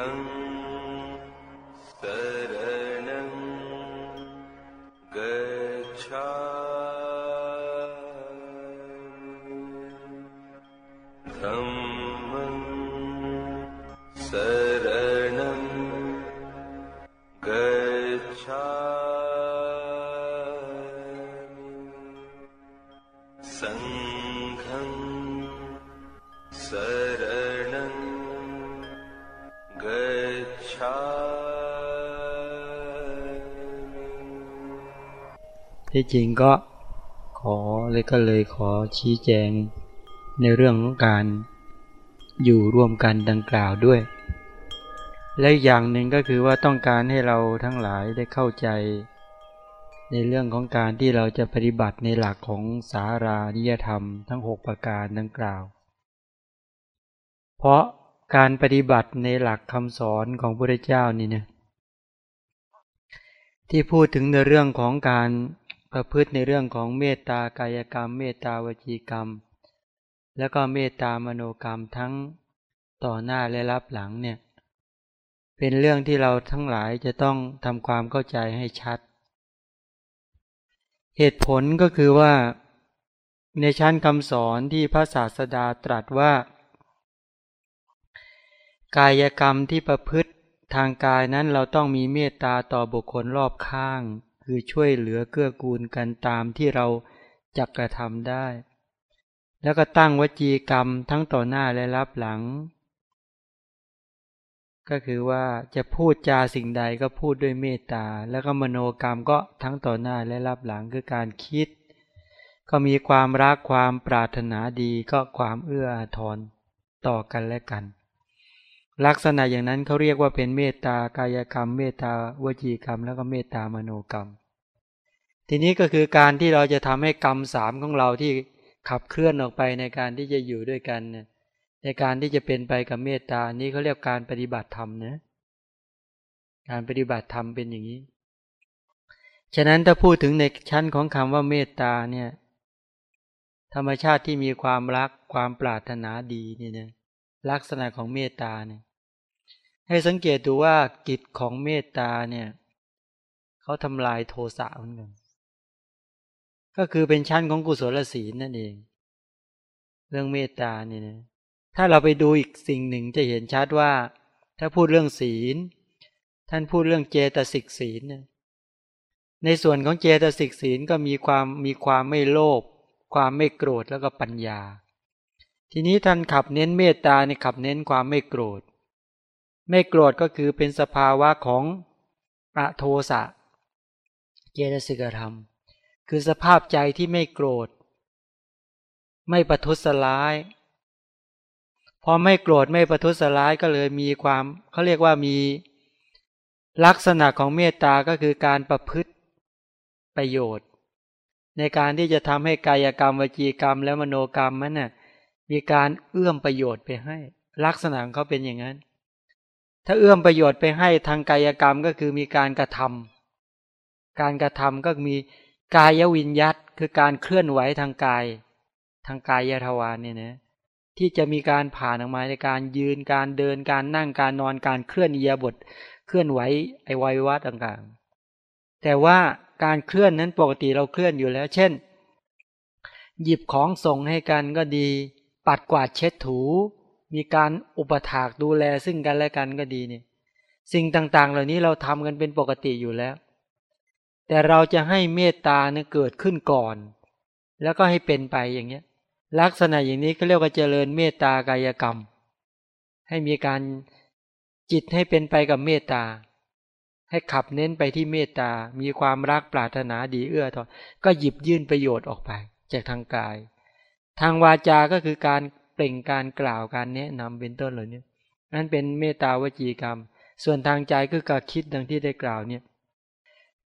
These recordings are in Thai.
أن ที่จริงก็ขอเลยก็เลยขอชี้แจงในเรื่องของการอยู่ร่วมกันดังกล่าวด้วย และอย่างหนึ่งก็คือว่าต้องการให้เราทั้งหลายได้เข้าใจ ในเรื่องของการที่เราจะปฏิบัติในหลักของสารานิยธรรมทั้ง 6 ประการดังกล่าว เพราะการปฏิบัติในหลักคำสอนของพระเจ้านี่เนี่ยที่พูดถึงในเรื่องของการ ประพฤติในเรื่องของเมตตากายกรรม เมตตาวจีกรรม แล้วก็เมตตามโนกรรมทั้งต่อหน้าและรับหลังเนี่ยเป็นเรื่องที่เราทั้งหลายจะต้องทำความเข้าใจให้ชัด เหตุผลก็คือว่าในชั้นคำสอนที่พระศาสดาตรัสว่า กายกรรมที่ประพฤติทางกายนั้นเราต้องมีเมตตาต่อบุคคลรอบข้าง คือช่วยเหลือเกื้อกูลกันตามที่เราจักกระทำได้ แล้วก็ตั้งวจีกรรมทั้งต่อหน้าและรับหลัง ก็คือว่าจะพูดจาสิ่งใดก็พูดด้วยเมตตา แล้วก็มโนกรรมก็ทั้งต่อหน้าและรับหลังคือการคิด ก็มีความรักความปรารถนาดีก็ความเอื้ออาทรต่อกันและกัน ลักษณะอย่างนั้นเขาเรียกว่าเป็นเมตตากายกรรม เมตตาวจีกรรม แล้วก็เมตตามโนกรรม ทีนี้ก็คือการที่เราจะทำให้กรรมสามของเราที่ขับเคลื่อนออกไปในการที่จะอยู่ด้วยกันเนี่ยในการที่จะเป็นไปกับเมตตานี้เขาเรียกการปฏิบัติธรรมนะการปฏิบัติธรรมเป็นอย่างนี้ ฉะนั้นถ้าพูดถึงในชั้นของคำว่าเมตตาเนี่ย ธรรมชาติที่มีความรักความปรารถนาดีเนี่นะลักษณะของเมตตาเนี่ย ให้สังเกตดูว่ากิจของเมตตาเนี่ยเขาทำลายโทสะเหมือนกันก็คือเป็นชั้นของกุศลศีลนั่นเอง เรื่องเมตตาเนี่ยนะถ้าเราไปดูอีกสิ่งหนึ่งจะเห็นชัดว่า ถ้าพูดเรื่องศีล ท่านพูดเรื่องเจตสิกศีลเนี่ยในส่วนของเจตสิกศีลก็มีความมีความไม่โลภความไม่โกรธแล้วก็ปัญญา ทีนี้ท่านขับเน้นเมตตาในขับเน้นความไม่โกรธ ไม่โกรธก็คือเป็นสภาวะของอโทสะเจตสิกธรรม คือสภาพใจที่ไม่โกรธ ไม่ประทุษร้าย พอไม่โกรธไม่ประทุษร้ายก็เลยมีความเขาเรียกว่ามีลักษณะของเมตตาก็คือการประพฤติประโยชน์ ในการที่จะทำให้กายกรรมวจีกรรมและมโนกรรมนั้นน่ะมีการเอื้อมประโยชน์ไปให้ ลักษณะของเขาเป็นอย่างนั้น ถ้าเอื้อมประโยชน์ไปให้ทางกายกรรมก็คือมีการกระทำการกระทำก็มีกายวิญยัตคือการเคลื่อนไหวทางกาย ทางกายยทวารเนี่ยนะที่จะมีการผ่านออกมาในการยืนการเดินการนั่งการนอนการเคลื่อนเอียบทเคลื่อนไหวไอวัยวะต่างๆ แต่ว่าการเคลื่อนนั้นปกติเราเคลื่อนอยู่แล้ว เช่น หยิบของส่งให้กันก็ดี ปัดกวาดเช็ดถู มีการอุปถากดูแลซึ่งกันและกันก็ดีเนี่ยสิ่งต่างๆ เหล่านี้เราทำกันเป็นปกติอยู่แล้ว แต่เราจะให้เมตตาเนี่ยเกิดขึ้นก่อน แล้วก็ให้เป็นไปอย่างเนี้ย ลักษณะอย่างนี้ก็เรียกว่าเจริญเมตตากายกรรม ให้มีการจิตให้เป็นไปกับเมตตา ให้ขับเน้นไปที่เมตตา มีความรักปรารถนาดีเอื้อทอนก็หยิบยื่นประโยชน์ออกไป จากทางกาย ทางวาจาก็คือการ เปล่งการกล่าวการแนะนำเป็นต้นเหล่านี้นั่นเป็นเมตตาวจีกรรม ส่วนทางใจคือการคิดดังที่ได้กล่าวเนี่ย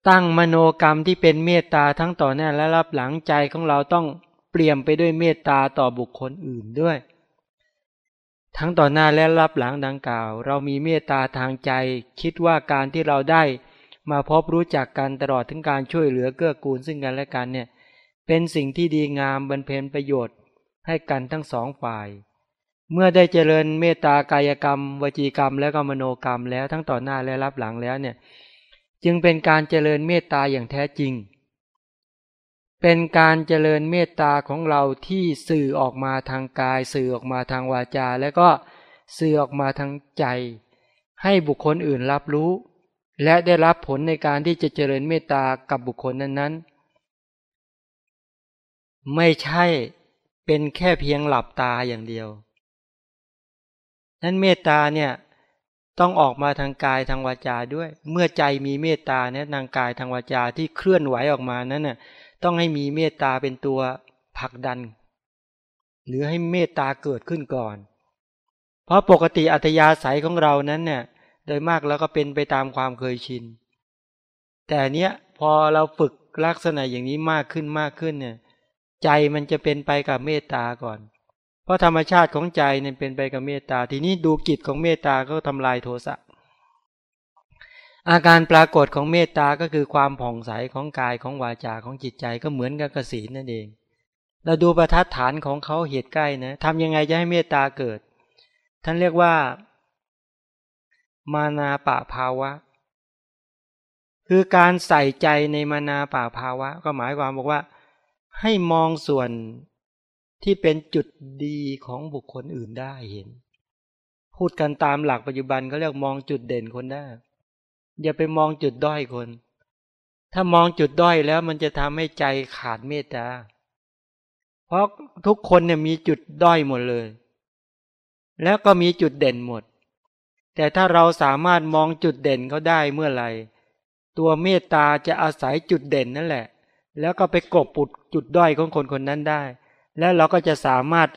ตั้งมโนกรรมที่เป็นเมตตาทั้งต่อหน้าและรับหลังใจของเราต้องเปลี่ยมไปด้วยเมตตาต่อบุคคลอื่นด้วย ทั้งต่อหน้าและรับหลังดังกล่าว เรามีเมตตาทางใจ คิดว่าการที่เราได้มาพบรู้จักกันตลอดถึงการช่วยเหลือเกื้อกูลซึ่งกันและกันเนี่ยเป็นสิ่งที่ดีงามบรรเพนประโยชน์ ให้กันทั้งสองฝ่าย เมื่อได้เจริญเมตตากายกรรม วจีกรรม แล้วก็มโนกรรมแล้วทั้งต่อหน้าและรับหลังแล้วเนี่ยจึงเป็นการเจริญเมตตาอย่างแท้จริง เป็นการเจริญเมตตาของเราที่สื่อออกมาทางกาย สื่อออกมาทางวาจา แล้วก็สื่อออกมาทางใจ ให้บุคคลอื่นรับรู้ และได้รับผลในการที่จะเจริญเมตตากับบุคคลนั้นๆ ไม่ใช่ เป็นแค่เพียงหลับตาอย่างเดียวนั้นเมตตาเนี่ยต้องออกมาทางกายทางวาจาด้วย เมื่อใจมีเมตตาเนี่ยทางกายทางวาจาที่เคลื่อนไหวออกมานั้นน่ะต้องให้มีเมตตาเป็นตัวผลักดัน หรือให้เมตตาเกิดขึ้นก่อน เพราะปกติอัตยาศัยของเรานั้นเนี่ยโดยมากแล้วก็เป็นไปตามความเคยชิน แต่เนี้ยพอเราฝึกลักษณะอย่างนี้มากขึ้นมากขึ้นเนี่ย ใจมันจะเป็นไปกับเมตตาก่อน เพราะธรรมชาติของใจเนี่ยเป็นไปกับเมตตา ทีนี้ดูกิจของเมตตาก็ทำลายโทสะอาการปรากฏของเมตตาก็คือความผ่องใสของกายของวาจาของจิตใจก็เหมือนกับกสีนั่นเองเราดูประทัดฐานของเขาเหตุใกล้นะทำยังไงจะให้เมตตาเกิด ท่านเรียกว่า มานาปะภาวะ คือการใส่ใจในมานาปะภาวะ ก็หมายความบอกว่า ให้มองส่วนที่เป็นจุดดีของบุคคลอื่นได้เห็น พูดกันตามหลักปัจจุบันเขาเรียกมองจุดเด่นคนได้ อย่าไปมองจุดด้อยคน ถ้ามองจุดด้อยแล้วมันจะทำให้ใจขาดเมตตา เพราะทุกคนเนี่ยมีจุดด้อยหมดเลย แล้วก็มีจุดเด่นหมด แต่ถ้าเราสามารถมองจุดเด่นเขาได้เมื่อไหร่ ตัวเมตตาจะอาศัยจุดเด่นนั่นแหละ แล้วก็ไปกบปุดจุดด้อยของคนคนนั้นได้ แล้วเราก็จะสามารถ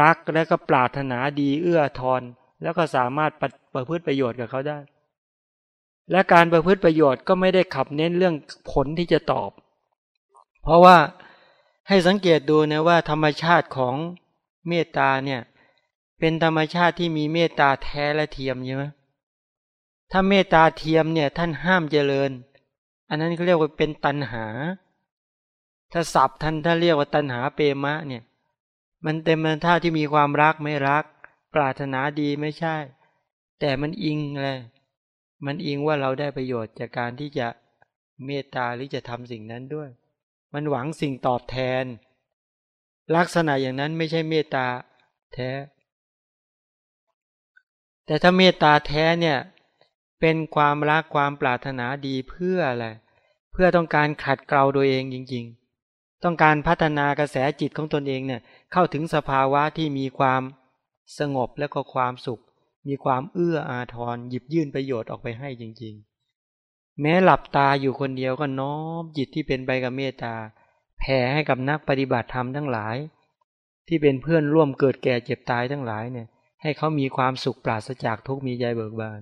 รักและก็ปรารถนาดีเอื้อทอนแล้วก็สามารถประพฤติประโยชน์กับเขาได้ และการประพฤติประโยชน์ก็ไม่ได้ขับเน้นเรื่องผลที่จะตอบ เพราะว่าให้สังเกตดูนะว่าธรรมชาติของเมตตาเนี่ยเป็นธรรมชาติที่มีเมตตาแท้และเทียมใช่ไหมถ้าเมตตาเทียมเนี่ยท่านห้ามเจริญ อันนั้นเขาเรียกว่าเป็นตันหา ถ้าสับท่านถ้าเรียกว่าตัณหาเปมะเนี่ย มันเต็มมันท่าที่มีความรักไม่รัก ปรารถนาดีไม่ใช่ แต่มันอิงเลยมันอิงว่าเราได้ประโยชน์จากการที่จะเมตตาหรือจะทำสิ่งนั้นด้วย มันหวังสิ่งตอบแทน ลักษณะอย่างนั้นไม่ใช่เมตตาแท้ แต่ถ้าเมตตาแท้เนี่ยเป็นความรักความปรารถนาดีเพื่ออะไรเพื่อต้องการขัดเกลาโดยเองจริง ๆ ต้องการพัฒนากระแสจิตของตนเองเนี่ยเข้าถึงสภาวะที่มีความสงบและก็ความสุข มีความเอื้ออาทรหยิบยื่นประโยชน์ออกไปให้จริง ๆ แม้หลับตาอยู่คนเดียวก็น้อมจิตที่เป็นไปกับเมตตาแผ่ให้กับนักปฏิบัติธรรมทั้งหลาย ที่เป็นเพื่อนร่วมเกิดแก่เจ็บตายทั้งหลายเนี่ย ให้เขามีความสุขปราศจากทุกมีใจเบิกบาน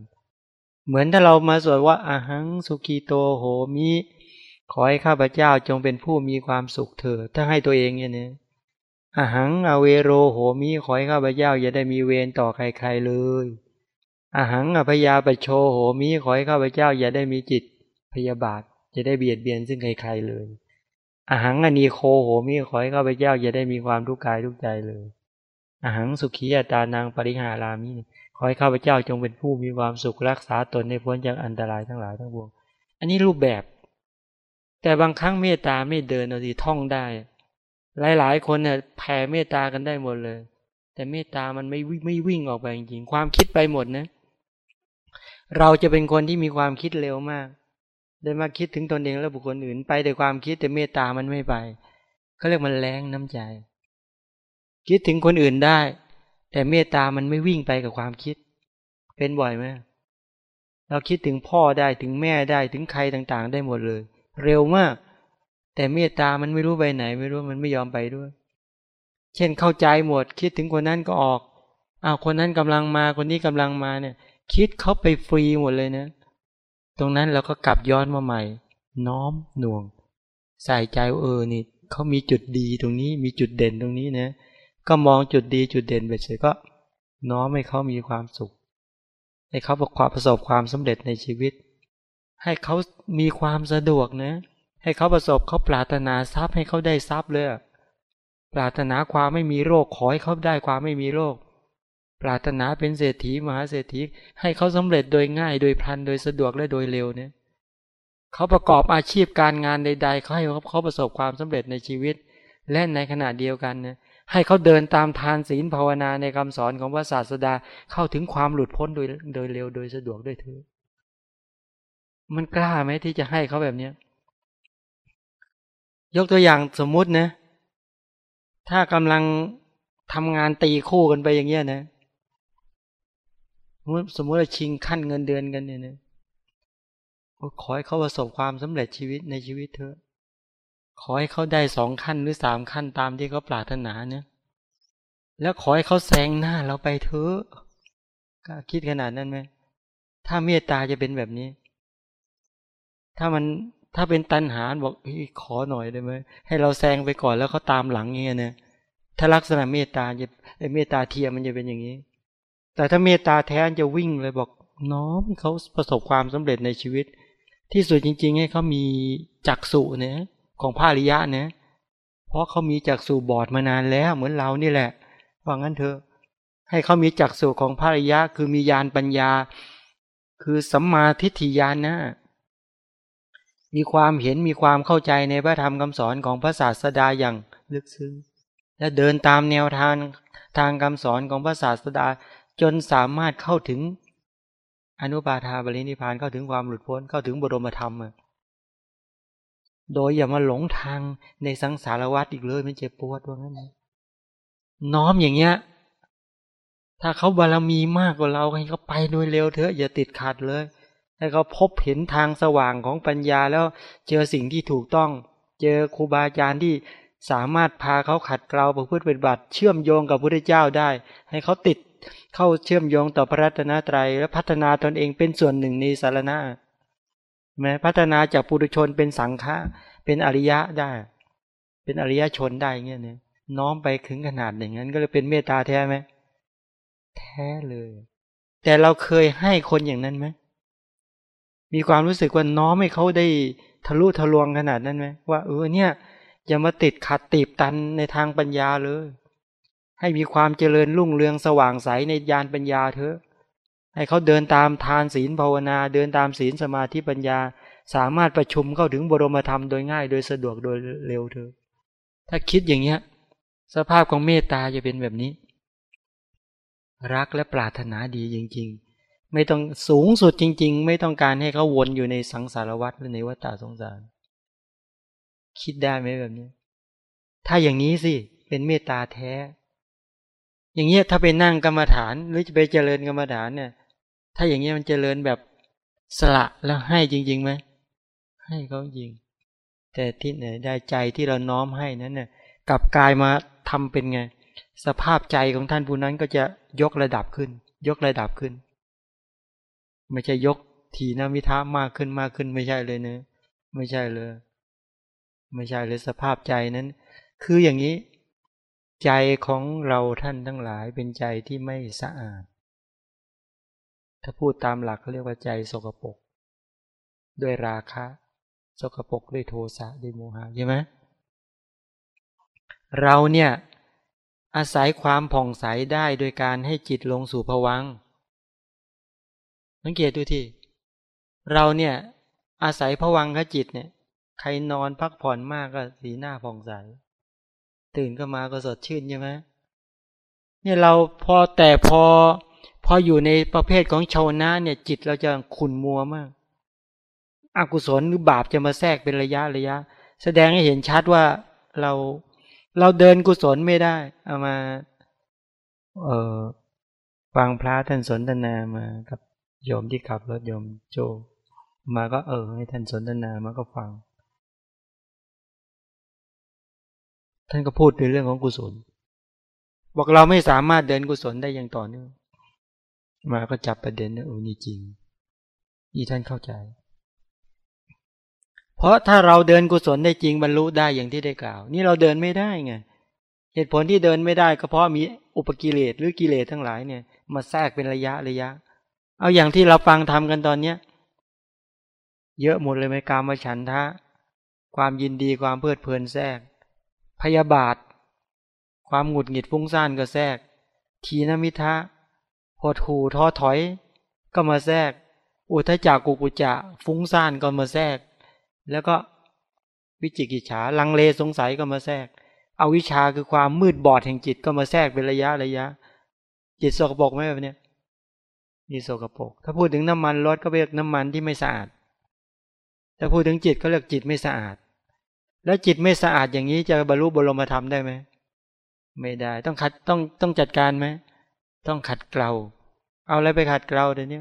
เหมือนถ้าเรามาสวดว่าอาหังสุขีโตโหมิ ขอให้ข้าพเจ้าจงเป็นผู้มีความสุขเถิดถ้าให้ตัวเองเนี่ยนะอหังอเวโรโหมีขอให้ข้าพเจ้าอย่าได้มีเวรต่อใครๆเลยอหังอภยาปโชโหมีขอให้ข้าพเจ้าอย่าได้มีจิตพยาบาทจะได้เบียดเบียนซึ่งใครๆเลยอหังอนีโคโหมีขอให้ข้าพเจ้าอย่าได้มีความทุกข์กายทุกใจเลยอหังสุขียตานางปริหารามีขอให้ข้าพเจ้าจงเป็นผู้มีความสุขรักษาตนในพ้นจากอันตรายทั้งหลายทั้งปวง อันนี้รูปแบบ แต่บางครั้งเมตตาไม่เดินเอาทีท่องได้ หลายๆ คนเนี่ยแผ่เมตตากันได้หมดเลย แต่เมตตามันไม่ไม่วิ่งออกไปจริงๆความคิดไปหมดนะ เราจะเป็นคนที่มีความคิดเร็วมากเดินมาคิดถึงตนเองแล้วบุคคลอื่นไปแต่ความคิดแต่เมตตามันไม่ไปเขาเรียกมันแรงน้ำใจ คิดถึงคนอื่นได้ แต่เมตตามันไม่วิ่งไปกับความคิด เป็นบ่อยไหมเราคิดถึงพ่อได้ถึงแม่ได้ถึงใครต่างๆ ได้หมดเลย เร็วมาก แต่เมตตามันไม่รู้ไปไหน ไม่รู้มันไม่ยอมไปด้วย เช่นเข้าใจหมด คิดถึงคนนั้นก็ออกอ้าวคนนั้นกำลังมาคนนี้กำลังมาเนี่ย คิดเขาไปฟรีหมดเลยนะตรงนั้นเราก็กลับย้อนมาใหม่ น้อมหน่วง ใส่ใจเออนี่เขามีจุดดีตรงนี้มีจุดเด่นตรงนี้นะก็มองจุดดีจุดเด่นไปเฉยก็ น้อมให้เขามีความสุขให้เขาประความประสบความสำเร็จในชีวิต ให้เขามีความสะดวกนะ ให้เขาประสบเขาปรารถนาทรัพย์ให้เขาได้ทรัพย์เลยปรารถนาความไม่มีโรคขอให้เขาได้ความไม่มีโรค ปรารถนาเป็นเศรษฐีมหาเศรษฐีให้เขาสำเร็จโดยง่ายโดยพลันโดยสะดวกและโดยเร็วเนี่ยเขาประกอบอาชีพการงานใด ๆเขาให้เขาประสบความสำเร็จในชีวิต และในขณะเดียวกันเนี่ยให้เขาเดินตามทานศีลภาวนาในคำสอนของพระศาสดาเข้าถึงความหลุดพ้นโดยโดยเร็วโดยสะดวกด้วยเถอ มันกล้าไหมที่จะให้เขาแบบเนี้ย ยกตัวอย่างสมมุตินะ ถ้ากำลังทำงานตีคู่กันไปอย่างเงี้ยนะ สมมติว่าชิงขั้นเงินเดือนกันเนี่ยนะขอให้เขาประสบความสำเร็จชีวิตในชีวิตเถอขอให้เขาได้สองขั้นหรือสามขั้นตามที่เขาปรารถนาเนี่ย แล้วขอให้เขาแซงหน้าเราไปเถอะก็คิดขนาดนั้นไหม ถ้าเมตตาจะเป็นแบบนี้ ถ้ามันถ้าเป็นตันหาบอกขอหน่อยได้ไหมให้เราแซงไปก่อนแล้วเขาตามหลังเงี้ยเนี่ยถ้าลักษณะเมตตาจะเมตตาเทียมมันจะเป็นอย่างนี้ แต่ถ้าเมตตาแท้จะวิ่งเลยบอกน้อมเขาประสบความสำเร็จในชีวิต ที่สุดจริง ๆ ให้เขามีจักสุเนี่ยของพระริยะเนี่ยเพราะเขามีจักสุบอดมานานแล้ว เหมือนเรานี่แหละว่างั้นเถอะให้เขามีจักสุของพระริยะ คือมียานปัญญา คือสัมมาทิฏฐิญาณนะ มีความเห็นมีความเข้าใจในพระธรรมคำสอนของพระศาสดาอย่างลึกซึ้ง และเดินตามแนวทางทางคำสอนของพระศาสดาจนสามารถเข้าถึง อนุปาทาบริณิพานเข้าถึงความหลุดพ้นเข้าถึงบรมธรรม โดยอย่ามาหลงทางในสังสารวัฏอีกเลยมันเจ็บปวดว่างั้นน้อมอย่างเงี้ย ถ้าเขาบารมีมากกว่าเราให้เขาไปโดยเร็วเถอะอย่าติดขัดเลย ให้เขาพบเห็นทางสว่างของปัญญาแล้วเจอสิ่งที่ถูกต้อง เจอครูบาอาจารย์ที่สามารถพาเขาขัดเกลาประพฤติปฏิบัติ เชื่อมโยงกับพระพุทธเจ้าได้ ให้เขาติดเข้าเชื่อมโยงต่อพระรัตนตรัย และพัฒนาตนเองเป็นส่วนหนึ่งในสารณะแม้พัฒนาจากปุถุชนเป็นสังฆะเป็นอริยะได้ เป็นอริยชนได้เงี้ยเนี่ยน้อมไปถึงขนาดอย่างนั้น ก็เลยเป็นเมตตาแท้ไหมแท้เลย แต่เราเคยให้คนอย่างนั้นไหม มีความรู้สึกว่าน้อมให้เขาได้ทะลุทะลวงขนาดนั้นไหมว่าเออเนี่ยอย่ามาติดขัดตีบตันในทางปัญญาเลย ให้มีความเจริญรุ่งเรืองสว่างใสในญาณปัญญาเถอะ ให้เขาเดินตามทานศีลภาวนา เดินตามศีลสมาธิปัญญา สามารถประชุมเข้าถึงบรมธรรมโดยง่าย โดยสะดวกโดยเร็วเถอะ ถ้าคิดอย่างเงี้ย สภาพของเมตตาจะเป็นแบบนี้ รักและปรารถนาดีจริง ๆ ไม่ต้องสูงสุดจริง ๆ ไม่ต้องการให้เขาวนอยู่ในสังสารวัฏหรือในวัฏฏะสงสาร คิดได้ไหมแบบนี้ ถ้าอย่างนี้สิ เป็นเมตตาแท้ อย่างเงี้ยถ้าไปนั่งกรรมฐาน หรือจะไปเจริญกรรมฐานเนี่ย ถ้าอย่างนี้ยมันเจริญแบบสละแล้วให้จริงๆไหมให้เขาจริง แต่ที่ไหนได้ใจที่เราน้อมให้นั้นเนี่ยกลับกายมาทำเป็นไง สภาพใจของท่านผู้นั้นก็จะยกระดับขึ้น ยกระดับขึ้น ไม่ใช่ยกทีนามิทามากขึ้นมากขึ้นไม่ใช่เลยเนะไม่ใช่เลย ไม่ใช่เลยสภาพใจนั้น คืออย่างนี้ ใจของเราท่านทั้งหลายเป็นใจที่ไม่สะอาด ถ้าพูดตามหลักเขาเรียกว่าใจสกปรกด้วยราคะ สกปรกด้วยโทสะด้วยโมหะใช่ไหมเราเนี่ยอาศัยความผ่องใสได้โดยการให้จิตลงสู่ผวัง สังเกตดูที่เราเนี่ยอาศัยผวังกับจิตเนี่ย ใครนอนพักผ่อนมากก็สีหน้าผ่องใส ตื่นก็มาก็สดชื่นใช่ไหมเนี่ยเราพอแต่พอพออยู่ในประเภทของชาวนาเนี่ย จิตเราจะขุนมัวมากอากุศลหรือบาปจะมาแทรกเป็นระยะระยะ แสดงให้เห็นชัดว่าเราเราเดินกุศลไม่ได้เอามา เออฟังพระท่านสนทนามากับ โยมที่ขับรถโยมโจ มาก็เออ ให้ท่านสนทนามาก็ฟัง ท่านก็พูดในเรื่องของกุศล บอกเราไม่สามารถเดินกุศลได้อย่างต่อเนื่องมาก็จับประเด็นนะโอ้นี่จริง นี่ท่านเข้าใจ เพราะถ้าเราเดินกุศลได้จริงบรรลุได้อย่างที่ได้กล่าว นี่เราเดินไม่ได้ไงเหตุผลที่เดินไม่ได้ก็เพราะมีอุปกิเลสหรือกิเลสทั้งหลายเนี่ย มาแทรกเป็นระยะระยะ เอาอย่างที่เราฟังทำกันตอนเนี้ย เยอะหมดเลยไหมการมาฉันทะ ความยินดีความเพลิดเพลินแทรก พยาบาท ความหงุดหงิดฟุ้งซ่านก็แทรก ทีนมิทะหดหูท้อถอย ก็มาแทรก อุทจักกุกุจะฟุ้งซ่านก็มาแทรก แล้วก็วิจิกิจฉาลังเลสงสัยก็มาแทรก เอาวิชาคือความมืดบอดแห่งจิตก็มาแทรกเป็นระยะระยะ จิตสกปรกไหมแบบนี้ นี่สกปรกถ้าพูดถึงน้ำมันรถก็เรียกน้ำมันที่ไม่สะอาด ถ้าพูดถึงจิตก็เรียกจิตไม่สะอาด แล้วจิตไม่สะอาดอย่างนี้จะบรรลุบรมธรรมได้ไหมไม่ได้ต้องขัดต้องต้องจัดการไหมต้องขัดเกลาเอาอะไรไปขัดเกลาเดี๋ยวนี้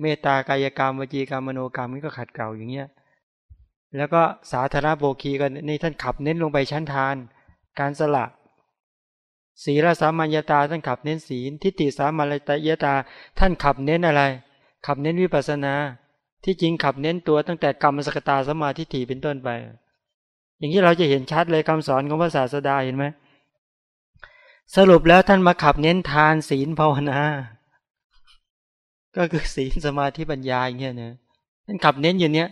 เมตตากายกรรมวจีกรรมมโนกรรมนี่ก็ขัดเกลาอย่างเงี้ยแล้วก็สาธารณโภคีกันในท่านขับเน้นลงไปชั้นทาน การสละ ศีลสามัญญาตาท่านขับเน้นศีล ทิฏฐิสามัญญาตาท่านขับเน้นอะไร ขับเน้นวิปัสนา ที่จริงขับเน้นตัวตั้งแต่กรรมสกตาสมาธิฏฐิเป็นต้นไป อย่างนี้เราจะเห็นชัดเลยคำสอนของพระศาสดาเห็นไหมสรุปแล้วท่านมาขับเน้นทานศีลภาวนา ก็คือศีลสมาธิปัญญาอย่างเงี้ยนะท่านขับเน้นอย่างเนี้ย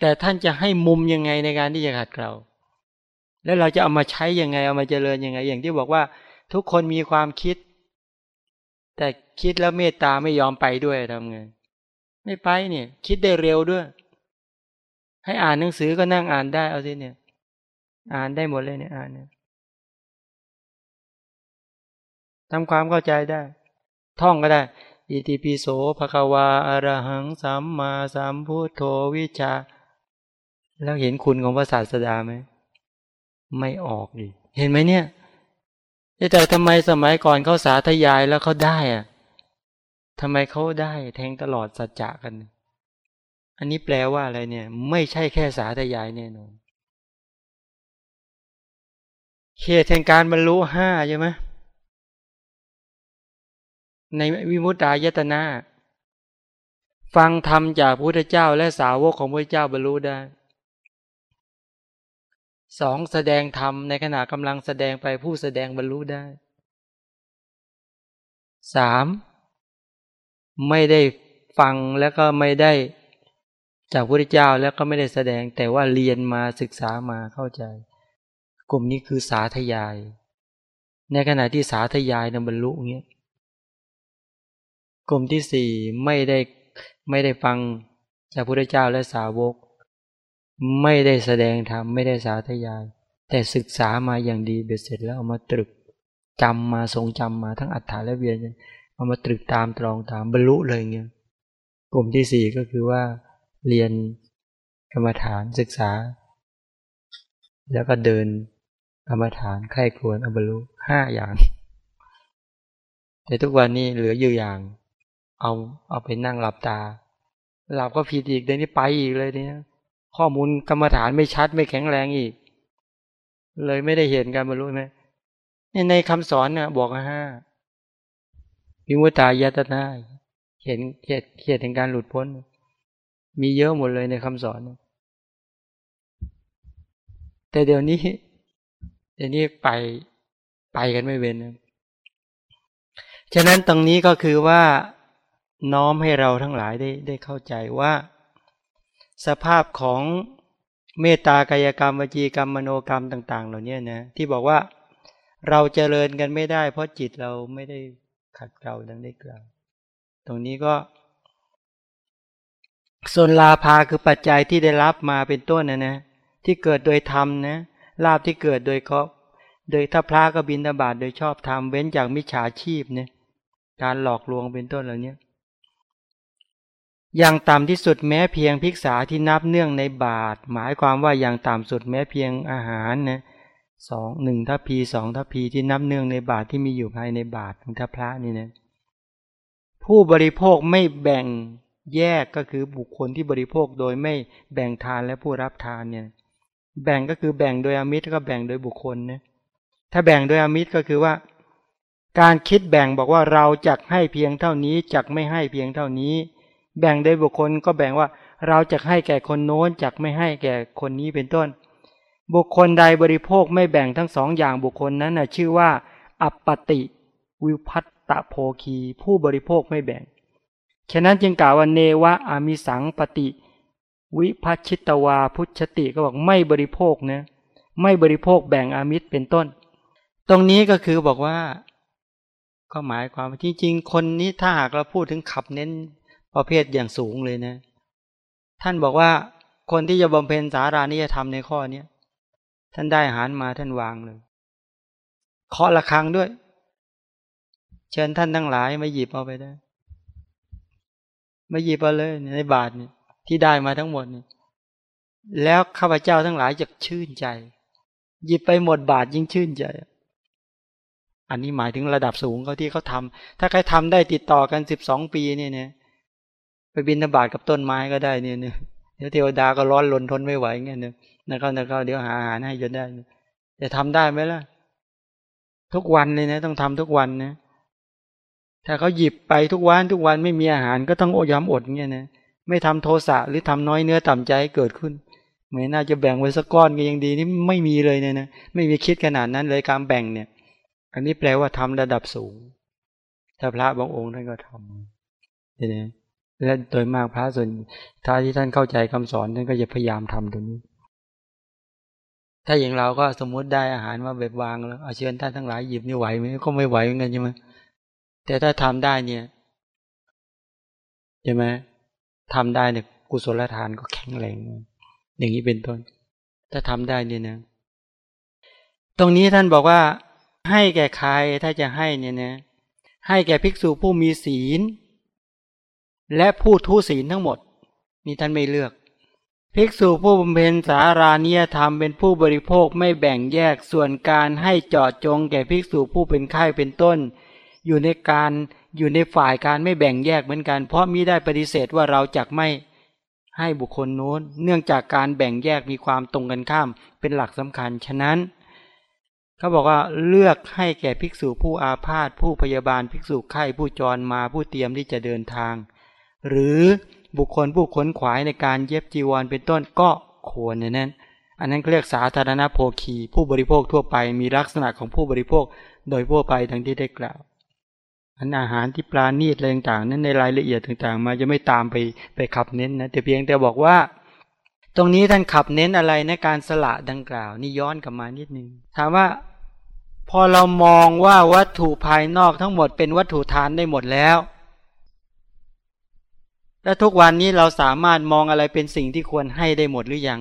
แต่ท่านจะให้มุมยังไงในการที่จะขัดเกลาแล้วเราจะเอามาใช้ยังไงเอามาเจริญยังไง อย่างที่บอกว่า ทุกคนมีความคิด แต่คิดแล้วเมตตาไม่ยอมไปด้วยทำไงไม่ไปเนี่ย คิดได้เร็วด้วย ให้อ่านหนังสือก็นั่งอ่านได้เอาสิเนี่ย อ่านได้หมดเลยเนี่ยอ่านเนี่ยทำความเข้าใจได้ ท่องก็ได้อิติปิโสภควาอรหังสัมมาสัมพุทโธวิชา แล้วเห็นคุณของพระศาสดาไหม ไม่ออกดิ เห็นไหมเนี่ย แต่ทำไมสมัยก่อนเขาสาธยายแล้วเขาได้อะทำไมเขาได้แทงตลอดสัจจะกัน อันนี้แปลว่าอะไรเนี่ย ไม่ใช่แค่สาธยายแน่นอนเขตแห่งการบรรลุห้าใช่ไหมในวิมุตตายตนา ฟังธรรมจากพระพุทธเจ้าและสาวกของพระเจ้าบรรลุได้ สองแสดงธรรมในขณะกำลังแสดงไปผู้แสดงบรรลุได้สามไม่ได้ฟังแล้วก็ไม่ได้จากพระเจ้าแล้วก็ไม่ได้แสดง แต่ว่าเรียนมาศึกษามาเข้าใจ กลุ่มนี้คือสาธยาย ในขณะที่สาธยายนบรรลุเงี้ยกลุ่มที่สี่ไม่ได้ไม่ได้ฟังจากพระเจ้าและสาวก ไม่ได้แสดงธรรมไม่ได้สาธยาย แต่ศึกษามาอย่างดีเบ็ดเสร็จแล้วเอามาตรึกจำมาทรงจำมาทั้งอัฏฐาและเวียนเอามาตรึกตามตรองตามบรรลุเลยเงี้ยกลุ่มที่สี่ก็คือว่า เรียนกรรมฐานศึกษา แล้วก็เดินกรรมฐานใคร่ควรอบรรลุห้าอย่าง แต่ทุกวันนี้เหลืออยู่อย่าง เอาเอาไปนั่งหลับตา หลับก็ผิดอีกเดี๋ยวนี้ไปอีกเลยเนี่ย ข้อมูลกรรมฐานไม่ชัดไม่แข็งแรงอีก เลยไม่ได้เห็นกันมารู้ไหมในคำสอนเนี่ยบอกห้าวิมุตตายตนาเห็นเหตุเหตุแห่งการหลุดพ้น มีเยอะหมดเลยในคำสอน แต่เดี๋ยวนี้ เดี๋ยวนี้ไปไปกันไม่เว้นฉะนั้นตรงนี้ก็คือว่าน้อมให้เราทั้งหลายได้ได้เข้าใจว่า สภาพของเมตตากายกรรมวจีกรรมมโนกรรมต่าง ๆ เหล่านี้นะที่บอกว่าเราเจริญกันไม่ได้ เพราะจิตเราไม่ได้ขัดเกลาดังได้กล่าวตรงนี้ก็ส่วนลาภาคือปัจจัยที่ได้รับมาเป็นต้นนะนะ ที่เกิดโดยธรรมนะลาภที่เกิดโดยเขาโดยถ้าพระก็บินตบาทโดยชอบธรรมเว้นจากมิจฉาชีพเนี่ยการหลอกลวงเป็นต้นเหล่านี้ อย่างต่ำที่สุดแม้เพียงพิกษาที่นับเนื่องในบาท หมายความว่าอย่างต่ำสุดแม้เพียงอาหารนะสองหนึ่งทัพพีสองทัพพีที่นับเนื่องในบาทที่มีอยู่ภายในบาทของทัพพระนี่นะผู้บริโภคไม่แบ่งแยกก็คือบุคคลที่บริโภคโดยไม่แบ่งทานและผู้รับทานเนี่ยแบ่งก็คือแบ่งโดยอมิตรก็แบ่งโดยบุคคลนะถ้าแบ่งโดยอมิตรก็คือว่า การคิดแบ่งบอกว่าเราจักให้เพียงเท่านี้จักไม่ให้เพียงเท่านี้ แบ่งโดยบุคคลก็แบ่งว่าเราจะให้แก่คนโน้นจักไม่ให้แก่คนนี้เป็นต้น บุคคลใดบริโภคไม่แบ่งทั้งสองอย่างบุคคลนั้นนะชื่อว่า อัปปติวิพัตตโพคี ผู้บริโภคไม่แบ่ง ฉะนั้นจึงกล่าวว่าเนวะอามิสังปฏิวิพัชิตวาพุชติก็บอกไม่บริโภคนะไม่บริโภคแบ่งอามิตรเป็นต้น ตรงนี้ก็คือบอกว่า ก็หมายความจริง ๆ คนนี้ถ้าหากเราพูดถึงขับเน้น ประเภทอย่างสูงเลยนะ ท่านบอกว่าคนที่จะบำเพ็ญสารานิยธรรมในข้อเนี้ยท่านได้อาหารมาท่านวางเลยเคาะระฆังด้วย เชิญท่านทั้งหลายมาหยิบเอาไปได้มาหยิบเอาเลยในบาทเนี่ยที่ได้มาทั้งหมดเนี่ยแล้วข้าพเจ้าทั้งหลายจะชื่นใจ หยิบไปหมดบาทยิ่งชื่นใจ อันนี้หมายถึงระดับสูงเขาที่เขาทาถ้าใครทำได้ติดต่อกันสิบสองปีเนี่ยเนี่ย ไปบินธบาตกับต้นไม้ก็ได้เนี่ยเนี่ยเดี๋ยวเทวดาก็ร้อนลนทนไม่ไหวเงี้ยเนี่ยนะครับนะครับเดี๋ยวหาอาหารให้จนได้จะทำได้ไหมล่ะ ทุกวันเลยนะ ต้องทำทุกวันนะถ้าเขาหยิบไปทุกวันทุกวันไม่มีอาหารก็ต้องอดย้ำอดเงี้ยนะไม่ทำโทสะหรือทำน้อยเนื้อต่ำใจเกิดขึ้นไม่น่าจะแบ่งไว้สักก้อนก็ยังดีนี่ไม่มีเลยเนี่ยนะไม่มีคิดขนาดนั้นเลยการแบ่งเนี่ย อันนี้แปลว่าทำระดับสูง ถ้าพระบางองค์ท่านก็ทำเนี่ย และโดยมากพระส่วนถ้าที่ท่านเข้าใจคำสอนท่านก็จะพยายามทำตรงนี้ ถ้าอย่างเราก็สมมุติได้อาหารมาแบบวางแล้วเชิญท่านทั้งหลายหยิบนี่ไหวไหมก็ไม่ไหวเหมือนกันใช่ไหมแต่ถ้าทำได้เนี่ยใช่ไหมทำได้เนี่ยกุศลทานก็แข็งแรงอย่างนี้เป็นต้น ถ้าทำได้เนี่ยนะ ตรงนี้ท่านบอกว่าให้แก่ใครถ้าจะให้เนี่ยนะให้แก่ภิกษุผู้มีศีล และผู้ทุศีลทั้งหมด นี่ท่านไม่เลือก ภิกษุผู้บำเพ็ญสารานิยธรรมเป็นผู้บริโภคไม่แบ่งแยกส่วนการให้เจาะจงแก่ภิกษุผู้เป็นไข้เป็นต้น อยู่ในการอยู่ในฝ่ายการไม่แบ่งแยกเหมือนกัน เพราะมิได้ปฏิเสธว่าเราจักไม่ให้บุคคลโน้น เนื่องจากการแบ่งแยกมีความตรงกันข้ามเป็นหลักสำคัญฉะนั้นเขาบอกว่าเลือกให้แก่ภิกษุผู้อาพาธผู้พยาบาลภิกษุไข้ผู้จรมาผู้เตรียมที่จะเดินทาง หรือบุคคลผู้ขนขวายในการเย็บจีวรเป็นต้นก็ควรนั้น อันนั้นเรียกสาธารณโภคี ผู้บริโภคทั่วไปมีลักษณะของผู้บริโภคโดยทั่วไปทั้งที่ได้กล่าว อันอาหารที่ปลาณีตอะไรต่างๆ นั้นในรายละเอียดต่างๆ มาจะไม่ตามไปไปขับเน้นนะแต่เพียงแต่บอกว่า ตรงนี้ท่านขับเน้นอะไรในการสละดังกล่าว นี่ย้อนกลับมานิดนึงถามว่าพอเรามองว่าวัตถุภายนอกทั้งหมดเป็นวัตถุทานได้หมดแล้ว และทุกวันนี้เราสามารถมองอะไรเป็นสิ่งที่ควรให้ได้หมดหรือยัง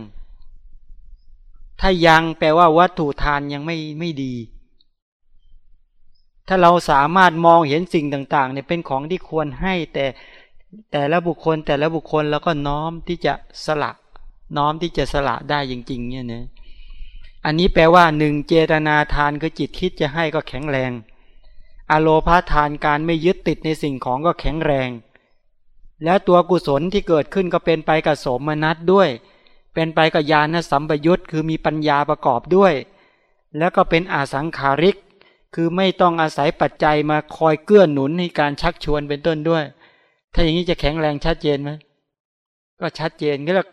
ถ้ายังแปลว่าวัตถุทานยังไม่ไม่ดี ถ้าเราสามารถมองเห็นสิ่งต่างๆเนี่ยเป็นของที่ควรให้แต่แต่ละบุคคลแต่ละบุคคลแล้วก็น้อมที่จะสละ น้อมที่จะสละได้จริง ๆ เนี่ยนะอันนี้แปลว่าหนึ่งเจตนาทานคือจิตคิดจะให้ก็แข็งแรง อโลพาทานการไม่ยึดติดในสิ่งของก็แข็งแรง แล้วตัวกุศลที่เกิดขึ้นก็เป็นไปกับสมนัตด้วย เป็นไปกับญาณสัมปยุตคือมีปัญญาประกอบด้วย แล้วก็เป็นอาสังขาริก คือไม่ต้องอาศัยปัจจัยมาคอยเกื้อหนุนในการชักชวนเป็นต้นด้วย ถ้าอย่างนี้จะแข็งแรงชัดเจนไหมก็ชัดเจนก็เรียก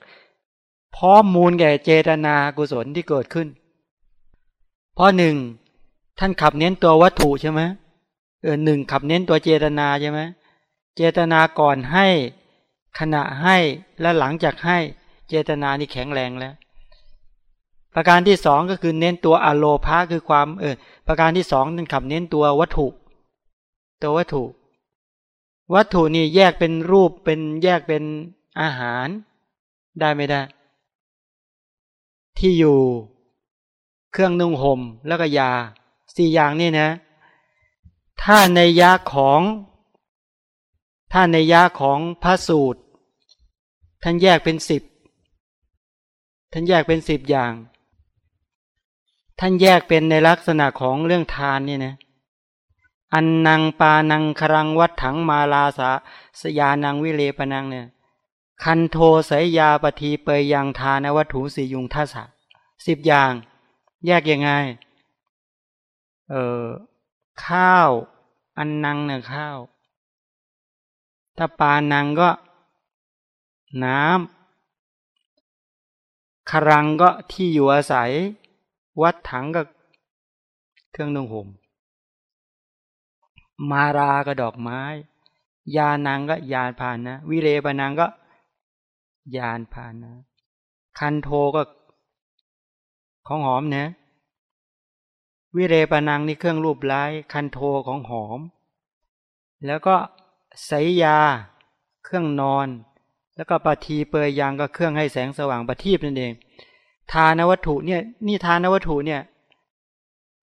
พร้อมมูลแก่เจตนากุศลที่เกิดขึ้นพราะหนึ่งท่านขับเน้นตัววัตถุใช่ไหมเออหนึ่งขับเน้นตัวเจตนาใช่ไหม เจตนาก่อนให้ขณะให้และหลังจากให้เจตนานี่แข็งแรงแล้ว ประการที่สองก็คือเน้นตัวอโลภาคือความเออประการที่สองนั่นขับเน้นตัววัตถุ ตัววัตถุ วัตถุนี่แยกเป็นรูปเป็นแยกเป็นอาหารได้ไม่ได้ ที่อยู่เครื่องนุ่งห่มแล้วก็ยาสี่อย่างนี่นะ ถ้าในยาของ ถ้าในยาของพระสูตร ท่านแยกเป็นสิบท่านแยกเป็นสิบอย่าง ท่านแยกเป็นในลักษณะของเรื่องทานนี่นะอันนางปานังครังวัดถังมาลาสาสยานังวิเลปนังเนี่ย คันโทสยยาปทีเปยยังทานวัตถุสียุงทัศสิบอย่าง แยกยังไง เออข้าว อันนังเนี่ยข้าว ถ้าปานังก็น้ำครังก็ที่อยู่อาศัย วัดถังก็เครื่องนุ่งห่มมาราก็ดอกไม้ ยานังก็ยานผ่านนะ วิเลปนังก็ยานผ่านนะ คันโทก็ของหอมเนะ วิเรปนังนี่เครื่องรูปไล้คันโทของหอม แล้วก็ สายยา เครื่องนอน แล้วก็ปฏิเปยยางก็เครื่องให้แสงสว่างประทีปนั่นเอง ทานวัตถุเนี่ยนี่ทานวัตถุเนี่ย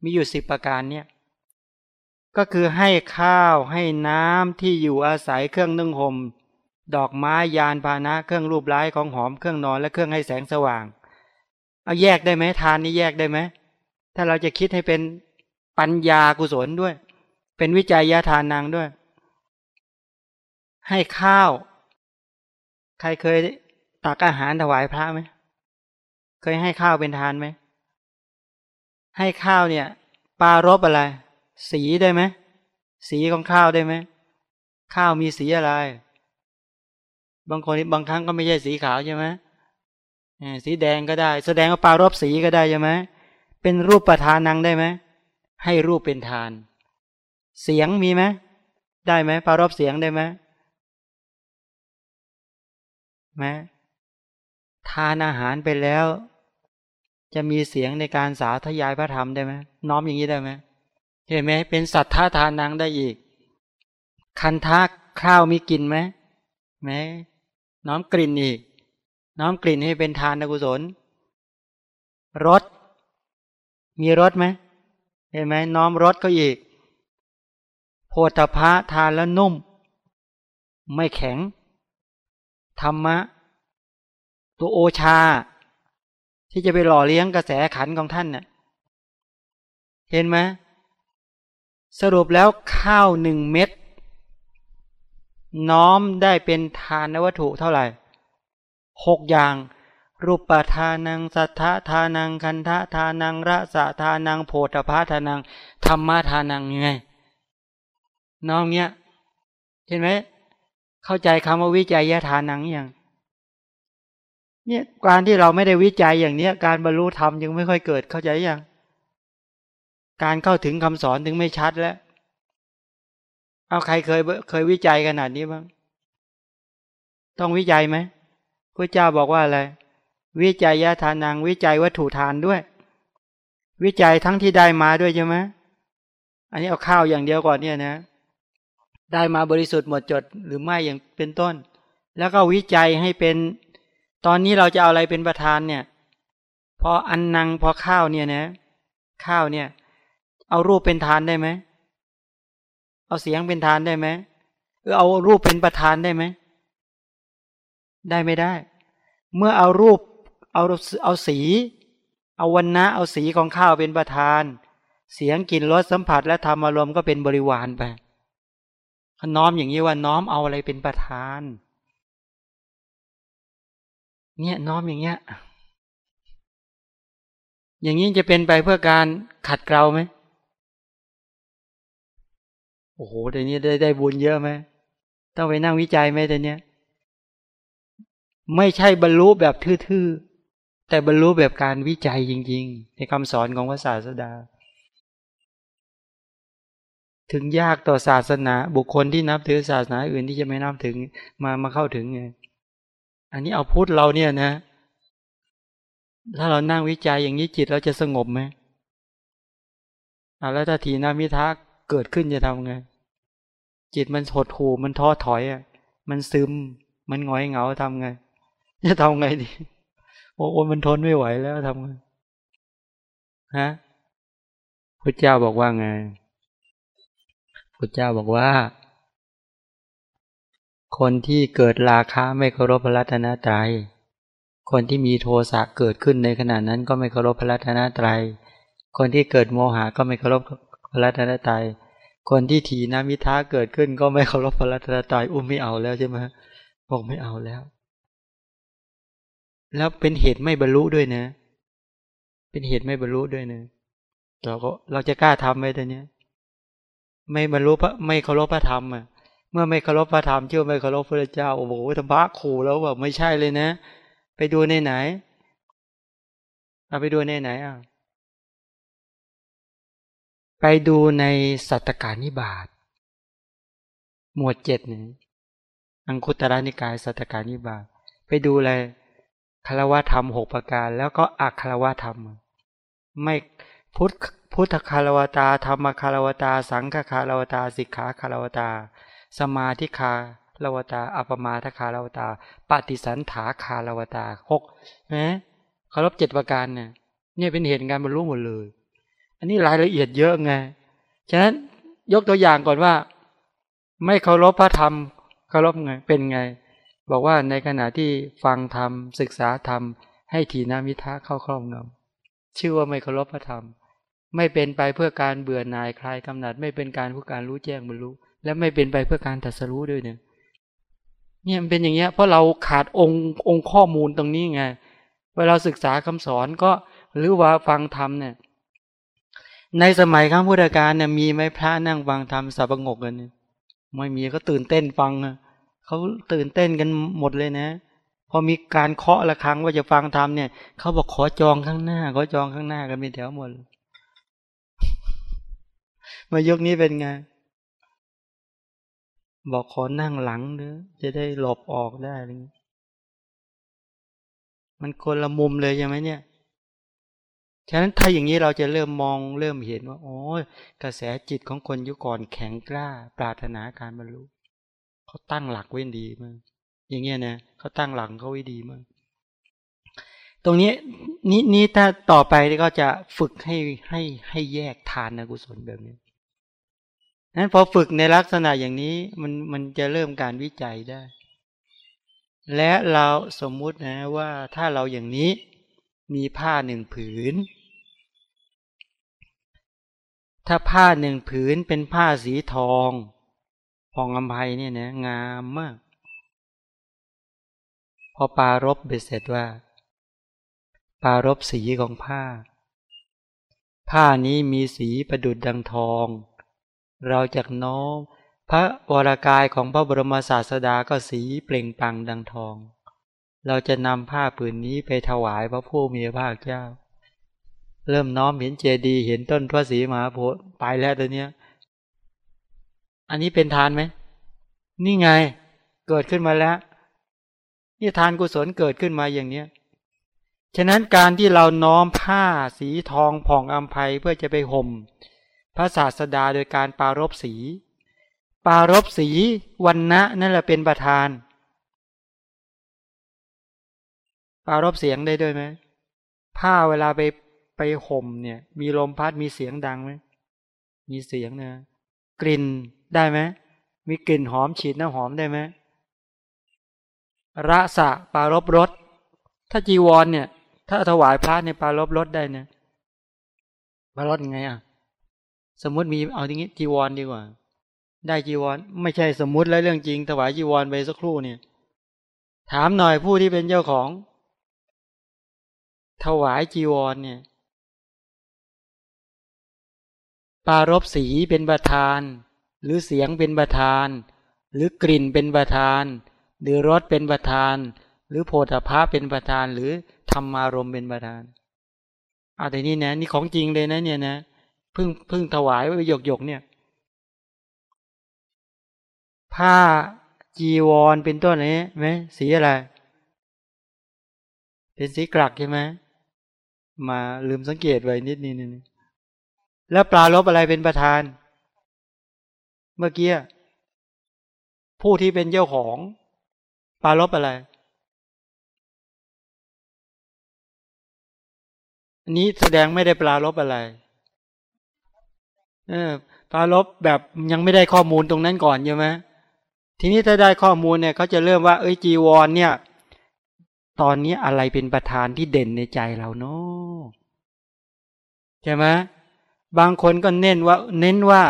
มีอยู่สิบประการเนี่ยก็คือให้ข้าวให้น้ำที่อยู่อาศัยเครื่องนึ่งห่มดอกไม้ยานพาหนะ เครื่องรูปร้ายของหอมเครื่องนอนและเครื่องให้แสงสว่างเอาแยกได้ไหมทานนี้แยกได้ไหมถ้าเราจะคิดให้เป็นปัญญากุศลด้วย เป็นวิจัยยาทานนางด้วย ให้ข้าว ใครเคยตักอาหารถวายพระไหมเคยให้ข้าวเป็นทานไหมให้ข้าวเนี่ยปลารบอะไร สีได้ไหมสีของข้าวได้ไหมข้าวมีสีอะไร บางคนบางครั้งก็ไม่ใช่สีขาวใช่ไหมสีแดงก็ได้ แสดงว่าปลารบสีก็ได้ใช่ไหมเป็นรูปประธานนังได้ไหมให้รูปเป็นทาน เสียงมีไหมได้ไหมปารบเสียงได้ไหม ไหมทานอาหารไปแล้ว จะมีเสียงในการสาธยายพระธรรมได้ไหมน้อมอย่างนี้ได้ไหมเห็นไหมเป็นสัตธาทานนางได้อีก คันทักข้าวมีกลิ่นไหมไหมน้อมกลิ่นอีก น้อมกลิ่นให้เป็นทานกุศลรสมีรสไหมเห็นไหมน้อมรสก็อีก โพธพะทานแล้วนุ่ม ไม่แข็ง ธรรมะ ตัวโอชา ที่จะไปหล่อเลี้ยงกระแสขันของท่านเน่ยเห็นไหมสรุปแล้วข้าวหนึ่งเม็ดน้อมได้เป็นทานวัตถุเท่าไหร่หกอย่าง รูปทานัง สัทธาทานัง คันธาทานังระสะทานัง โพธพาทานัง ธรรมทานังยังไง น้องเนี้ย เห็นไหม เข้าใจคำว่าวิจัยยทานังอย่างเนี่ยการที่เราไม่ได้วิจัยอย่างเนี้ย การบรรลุธรรมยังไม่ค่อยเกิดเข้าใจยังการเข้าถึงคำสอนถึงไม่ชัดแล้ว เอาใครเคยเคยวิจัยขนาดนี้บ้าง ต้องวิจัยไหมพระเจ้าบอกว่าอะไร วิจัยยทานัง วิจัยวัตถุทานด้วย วิจัยทั้งที่ได้มาด้วยใช่ไหมอันนี้เอาข้าวอย่างเดียวก่อนเนี่ยนะ ได้มาบริสุทธิ์หมดจดหรือไม่อย่างเป็นต้น แล้วก็วิจัยให้เป็น ตอนนี้เราจะเอาอะไรเป็นประธานเนี่ย พออันนังพอข้าวเนี่ยนะ ข้าวเนี่ย เอารูปเป็นทานได้ไหมเอาเสียงเป็นทานได้ไหมหรือเอารูปเป็นประธานได้ไหมได้ไม่ได้ เมื่อเอารูปเอาเอาสี เอาวันนะเอาสีของข้าวเป็นประธาน เสียงกลิ่นรสสัมผัสและธรรมอารมณ์ก็เป็นบริวารไป น้อมอย่างนี้ว่าน้อมเอาอะไรเป็นประธาน เนี่ยน้อมอย่างเงี้ย อย่างนี้จะเป็นไปเพื่อการขัดเกลาไหมโอ้โหแต่นี้ได้ได้บุญเยอะไหมต้องไปนั่งวิจัยไหมแต่เนี้ย ไม่ใช่บรรลุแบบทื่อๆแต่บรรลุแบบการวิจัยจริง ๆ ในคำสอนของพระศาสดา ถึงยากต่อศาสนา บุคคลที่นับถือศาสนาอื่นที่จะไม่นับถึงมามาเข้าถึงไงอันนี้เอาพุทธเราเนี่ยนะ ถ้าเรานั่งวิจัยอย่างนี้จิตเราจะสงบไหมอาแล้วถ้าทีนามิทักเกิดขึ้นจะทำไง จิตมันหดหู่มันท้อถอยอะ มันซึม มันงอยเหงาทำไง จะทำไงดีโอ้มันทนไม่ไหวแล้วทำไงฮะพระเจ้าบอกว่าไง พระเจ้าบอกว่า คนที่เกิดราคะไม่เคารพพระรัตนตรัย คนที่มีโทสะเกิดขึ้นในขณะนั้นก็ไม่เคารพพระรัตนตรัย คนที่เกิดโมหะก็ไม่เคารพพระรัตนตรัย คนที่ถีนามิท้าเกิดขึ้นก็ไม่เคารพพระรัตนตรัยอุ้มไม่เอาแล้วใช่ไหมบอกไม่เอาแล้ว แล้วเป็นเหตุไม่บรรลุด้วยนะ เป็นเหตุไม่บรรลุด้วยนะเราก็เราจะกล้าทำไหมตอนนี้ ไม่บรรลุพระไม่เคารพพระธรรมอะเมื่อไม่เคารพพระธรรมเชื่อไม่เคารพพระเจ้าโอ้โหธรรมะขู่แล้วแบบไม่ใช่เลยนะ ไปดูในไหนเอาไปดูในไหนอะไปดูในสัตตการนิบาตหมวดเจ็ดนี่อังคุตระนิกายสัตตการนิบาตไปดูเลยคารวะธรรมหกประการ แล้วก็อักคารวะธรรม ไม่ พุทธพุทธคารวตาธรรมคารวตา สังฆคารวตาสิกขาคารวตา สมาธิคารวตาอัปมาทคารวตาปฏิสันถาคารวตาหกนะเคารพเจ็ดประการเนี่ยเนี่ยเป็นเหตุการณ์บรรลุหมดเลย อันนี้รายละเอียดเยอะไงฉะนั้นยกตัวอย่างก่อนว่า ไม่เคารพพระธรรมเคารพไงเป็นไง บอกว่าในขณะที่ฟังธรรมศึกษาธรรมให้ถีนามิทะเข้าครอบงำชื่อว่าไม่เคารพพระธรรม ไม่เป็นไปเพื่อการเบื่อหน่ายคลายกำหนัด ไม่เป็นการเพื่อการรู้แจ้งบรรลุและไม่เป็นไปเพื่อการตัดสรู้ด้วยเนี่ยเนี่ยมันเป็นอย่างเงี้ยเพราะเราขาดองค์องค์ข้อมูลตรงนี้ไงเวลาศึกษาคำสอนก็หรือว่าฟังธรรมเนี่ย ในสมัยข้างพุทธกาลเนี่ยมีไหมพระนั่งฟังธรรมสับงกกันเนี่ยไม่มีก็ตื่นเต้นฟังเขาตื่นเต้นกันหมดเลยนะ พอมีการเคาะระฆังว่าจะฟังธรรมเนี่ยเขาบอกขอจองข้างหน้าขอจองข้างหน้ากันเป็นแถวหมด มายกนี้เป็นไง บอกขอนั่งหลังเด้อจะได้หลบออกได้อะไรมันคนละมุมเลยใช่ไหมเนี่ย ฉะนั้นถ้าอย่างนี้เราจะเริ่มมองเริ่มเห็นว่าโอ้กระแสจิตของคนยุคก่อนแข็งกล้า ปรารถนาการบรรลุเขาตั้งหลักไว้ดีมากอย่างเงี้ยนะเขาตั้งหลักเขาไว้ดีมากตรงนี้นี้นี้ถ้าต่อไปก็จะฝึกให้ให้ให้แยกทานนะกุศลแบบนี้ นั้นพอฝึกในลักษณะอย่างนี้มันมันจะเริ่มการวิจัยได้ และเราสมมุตินะว่าถ้าเราอย่างนี้มีผ้าหนึ่งผืน ถ้าผ้าหนึ่งผืนเป็นผ้าสีทองพองอภัยเนี่ยนะงามมาก พอปารบเบ็ดเสร็จว่า ปารบสีของผ้า ผ้านี้มีสีประดุดดังทอง เราจากน้อม พระวรากายของพระบรมศาสดาก็สีเปล่งปังดังทอง เราจะนำผ้าผืนนี้ไปถวายพระผู้มีพระภาคเจ้า เริ่มน้อมเห็นเจดีย์เห็นต้นพระศรีมหาโพธิ์ไปแล้วตัวเนี้ย อันนี้เป็นทานไหม นี่ไง เกิดขึ้นมาแล้ว นี่ทานกุศลเกิดขึ้นมาอย่างเนี้ยฉะนั้นการที่เราน้อมผ้าสีทองผ่องอัมภัยเพื่อจะไปห่ม พระศาสดาโดยการปารบสี ปารบสีวันนะนั่นแหละเป็นประธาน ปารบเสียงได้ด้วยไหมผ้าเวลาไปไปห่มเนี่ย มีลมพัดมีเสียงดังไหมมีเสียงนะกลิ่นได้ไหมมีกลิ่นหอมฉีดน้ำหอมได้ไหมระสะปารบรสถ้าจีวรเนี่ย ถ้าถวายพระในปารบรสได้เนี่ยปารบยังไงอะ สมมติมีเอาอย่างนี้จีวรดีกว่า ได้จีวร ไม่ใช่สมมุติแล้วเรื่องจริงถวายจีวรไปสักครู่เนี่ย ถามหน่อยผู้ที่เป็นเจ้าของ ถวายจีวรเนี่ย ปารบสีเป็นประธาน หรือเสียงเป็นประธาน หรือกลิ่นเป็นประธาน หรือรสเป็นประธาน หรือโพธภาพเป็นประธาน หรือธรรมารมเป็นประธานอาแต่นี่นะนี่ของจริงเลยนะเนี่ยนะ พึ่งพึ่งถวายไว้หยกหยกเนี่ย ผ้าจีวรเป็นต้นนี้ไหมสีอะไร เป็นสีกลักใช่ไหมมาลืมสังเกตไว้นิดนิดนึงแล้วปลาลบอะไรเป็นประธาน เมื่อกี้ผู้ที่เป็นเจ้าของปลาลบอะไรอันนี้แสดงไม่ได้ปลาลบอะไร เออปาลบแบบยังไม่ได้ข้อมูลตรงนั้นก่อนใช่ไหมทีนี้ถ้าได้ข้อมูลเนี่ยเขาจะเริ่มว่าเอ้ยจีวรเนี่ย ตอนนี้อะไรเป็นประธานที่เด่นในใจเราเนาะใช่ไหมบางคนก็เน้นว่า เน้นว่า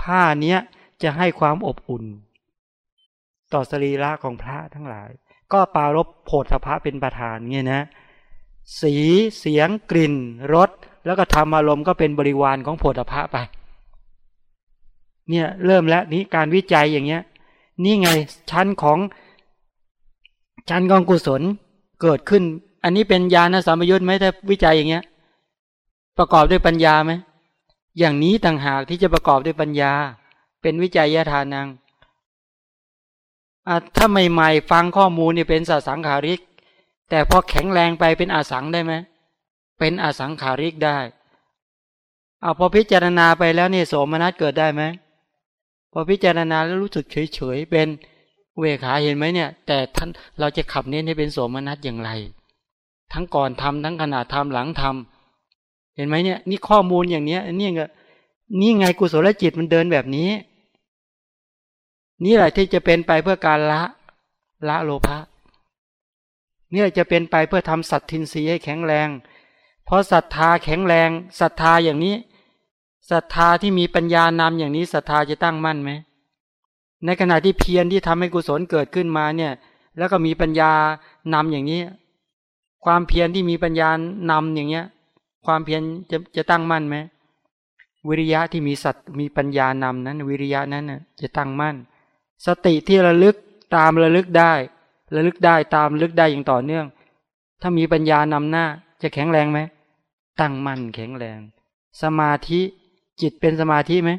ผ้าเนี้ยจะให้ความอบอุ่น ต่อสรีระของพระทั้งหลาย ก็ปารบโพธพะเป็นประธานเงี้ยนะ สีเสียงกลิ่นรสแล้วก็ธรรมอารมณ์ก็เป็นบริวารของโพธพะไป เนี่ยเริ่มแล้วนี้การวิจัยอย่างเงี้ย นี่ไงชั้นของชั้นกองกุศลเกิดขึ้น อันนี้เป็นญาณสามยุทธ์ไหมถ้าวิจัยอย่างเงี้ย ประกอบด้วยปัญญาไหมอย่างนี้ต่างหากที่จะประกอบด้วยปัญญา เป็นวิจัยยทานังถ้าใหม่ๆฟังข้อมูลเนี่ยเป็นสสังขาริก แต่พอแข็งแรงไปเป็นอาสังได้ไหมเป็นอาสังขาริกได้เอาพอพิจารณาไปแล้วเนี่ยโสมนัสเกิดได้ไหม พอพิจารณาแล้วรู้สึกเฉยๆเป็นเวขาเห็นไหมเนี่ย แต่ท่านเราจะขับเน้นให้เป็นโสมนัสอย่างไร ทั้งก่อนทำทั้งขณะทำหลังทำเห็นไหมเนี่ย นี่ข้อมูลอย่างเนี้ยนี่ไงนี่ไงกุศลจิตมันเดินแบบนี้ นี่แหละที่จะเป็นไปเพื่อการละ ละโลภะนี่ยจะเป็นไปเพื่อทำสัตทินรีให้แข็งแรง เพราะศรัทธาแข็งแรงศรัทธาอย่างนี้ ศรัทธาที่มีปัญญานำอย่างนี้ศรัทธาจะตั้งมั่นไหม ในขณะที่เพียรที่ทำให้กุศลเกิดขึ้นมาเนี่ย แล้วก็มีปัญญานำอย่างนี้ ความเพียรที่มีปัญญานำอย่างเงี้ย ความเพียรจะจะตั้งมั่นไหมวิริยะที่มีสัตมีปัญญานำนั้น วิริยะนั้นจะตั้งมั่น สติที่ระลึกตามระลึกได้ ระลึกได้ตามระลึกได้อย่างต่อเนื่อง ถ้ามีปัญญานำหน้าจะแข็งแรงไหมตั้งมั่นแข็งแรง สมาธิ จิตเป็นสมาธิไหม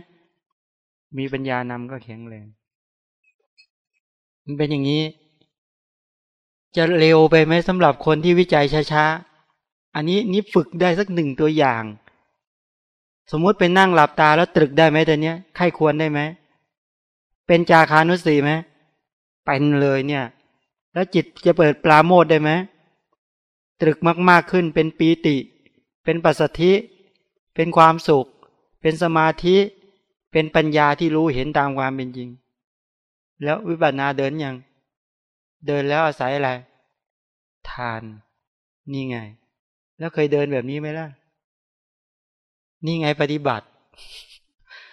มีปัญญานำก็แข็งแรง มันเป็นอย่างนี้ จะเร็วไปไหมสำหรับคนที่วิจัยช้าๆ อันนี้นี่ฝึกได้สักหนึ่งตัวอย่าง สมมุติเป็นนั่งหลับตาแล้วตรึกได้ไหมแต่เนี้ยใครควรได้ไหม เป็นจาคานุสีไหม เป็นเลยเนี่ย แล้วจิตจะเปิดปลาโมดได้ไหม ตรึกมากๆขึ้นเป็นปีติ เป็นปัสสธิ เป็นความสุข เป็นสมาธิเป็นปัญญาที่รู้เห็นตามความเป็นจริง แล้ววิปัสสนาเดินยัง เดินแล้วอาศัยอะไร ทานนี่ไง แล้วเคยเดินแบบนี้ไหมล่ะ นี่ไงปฏิบัติ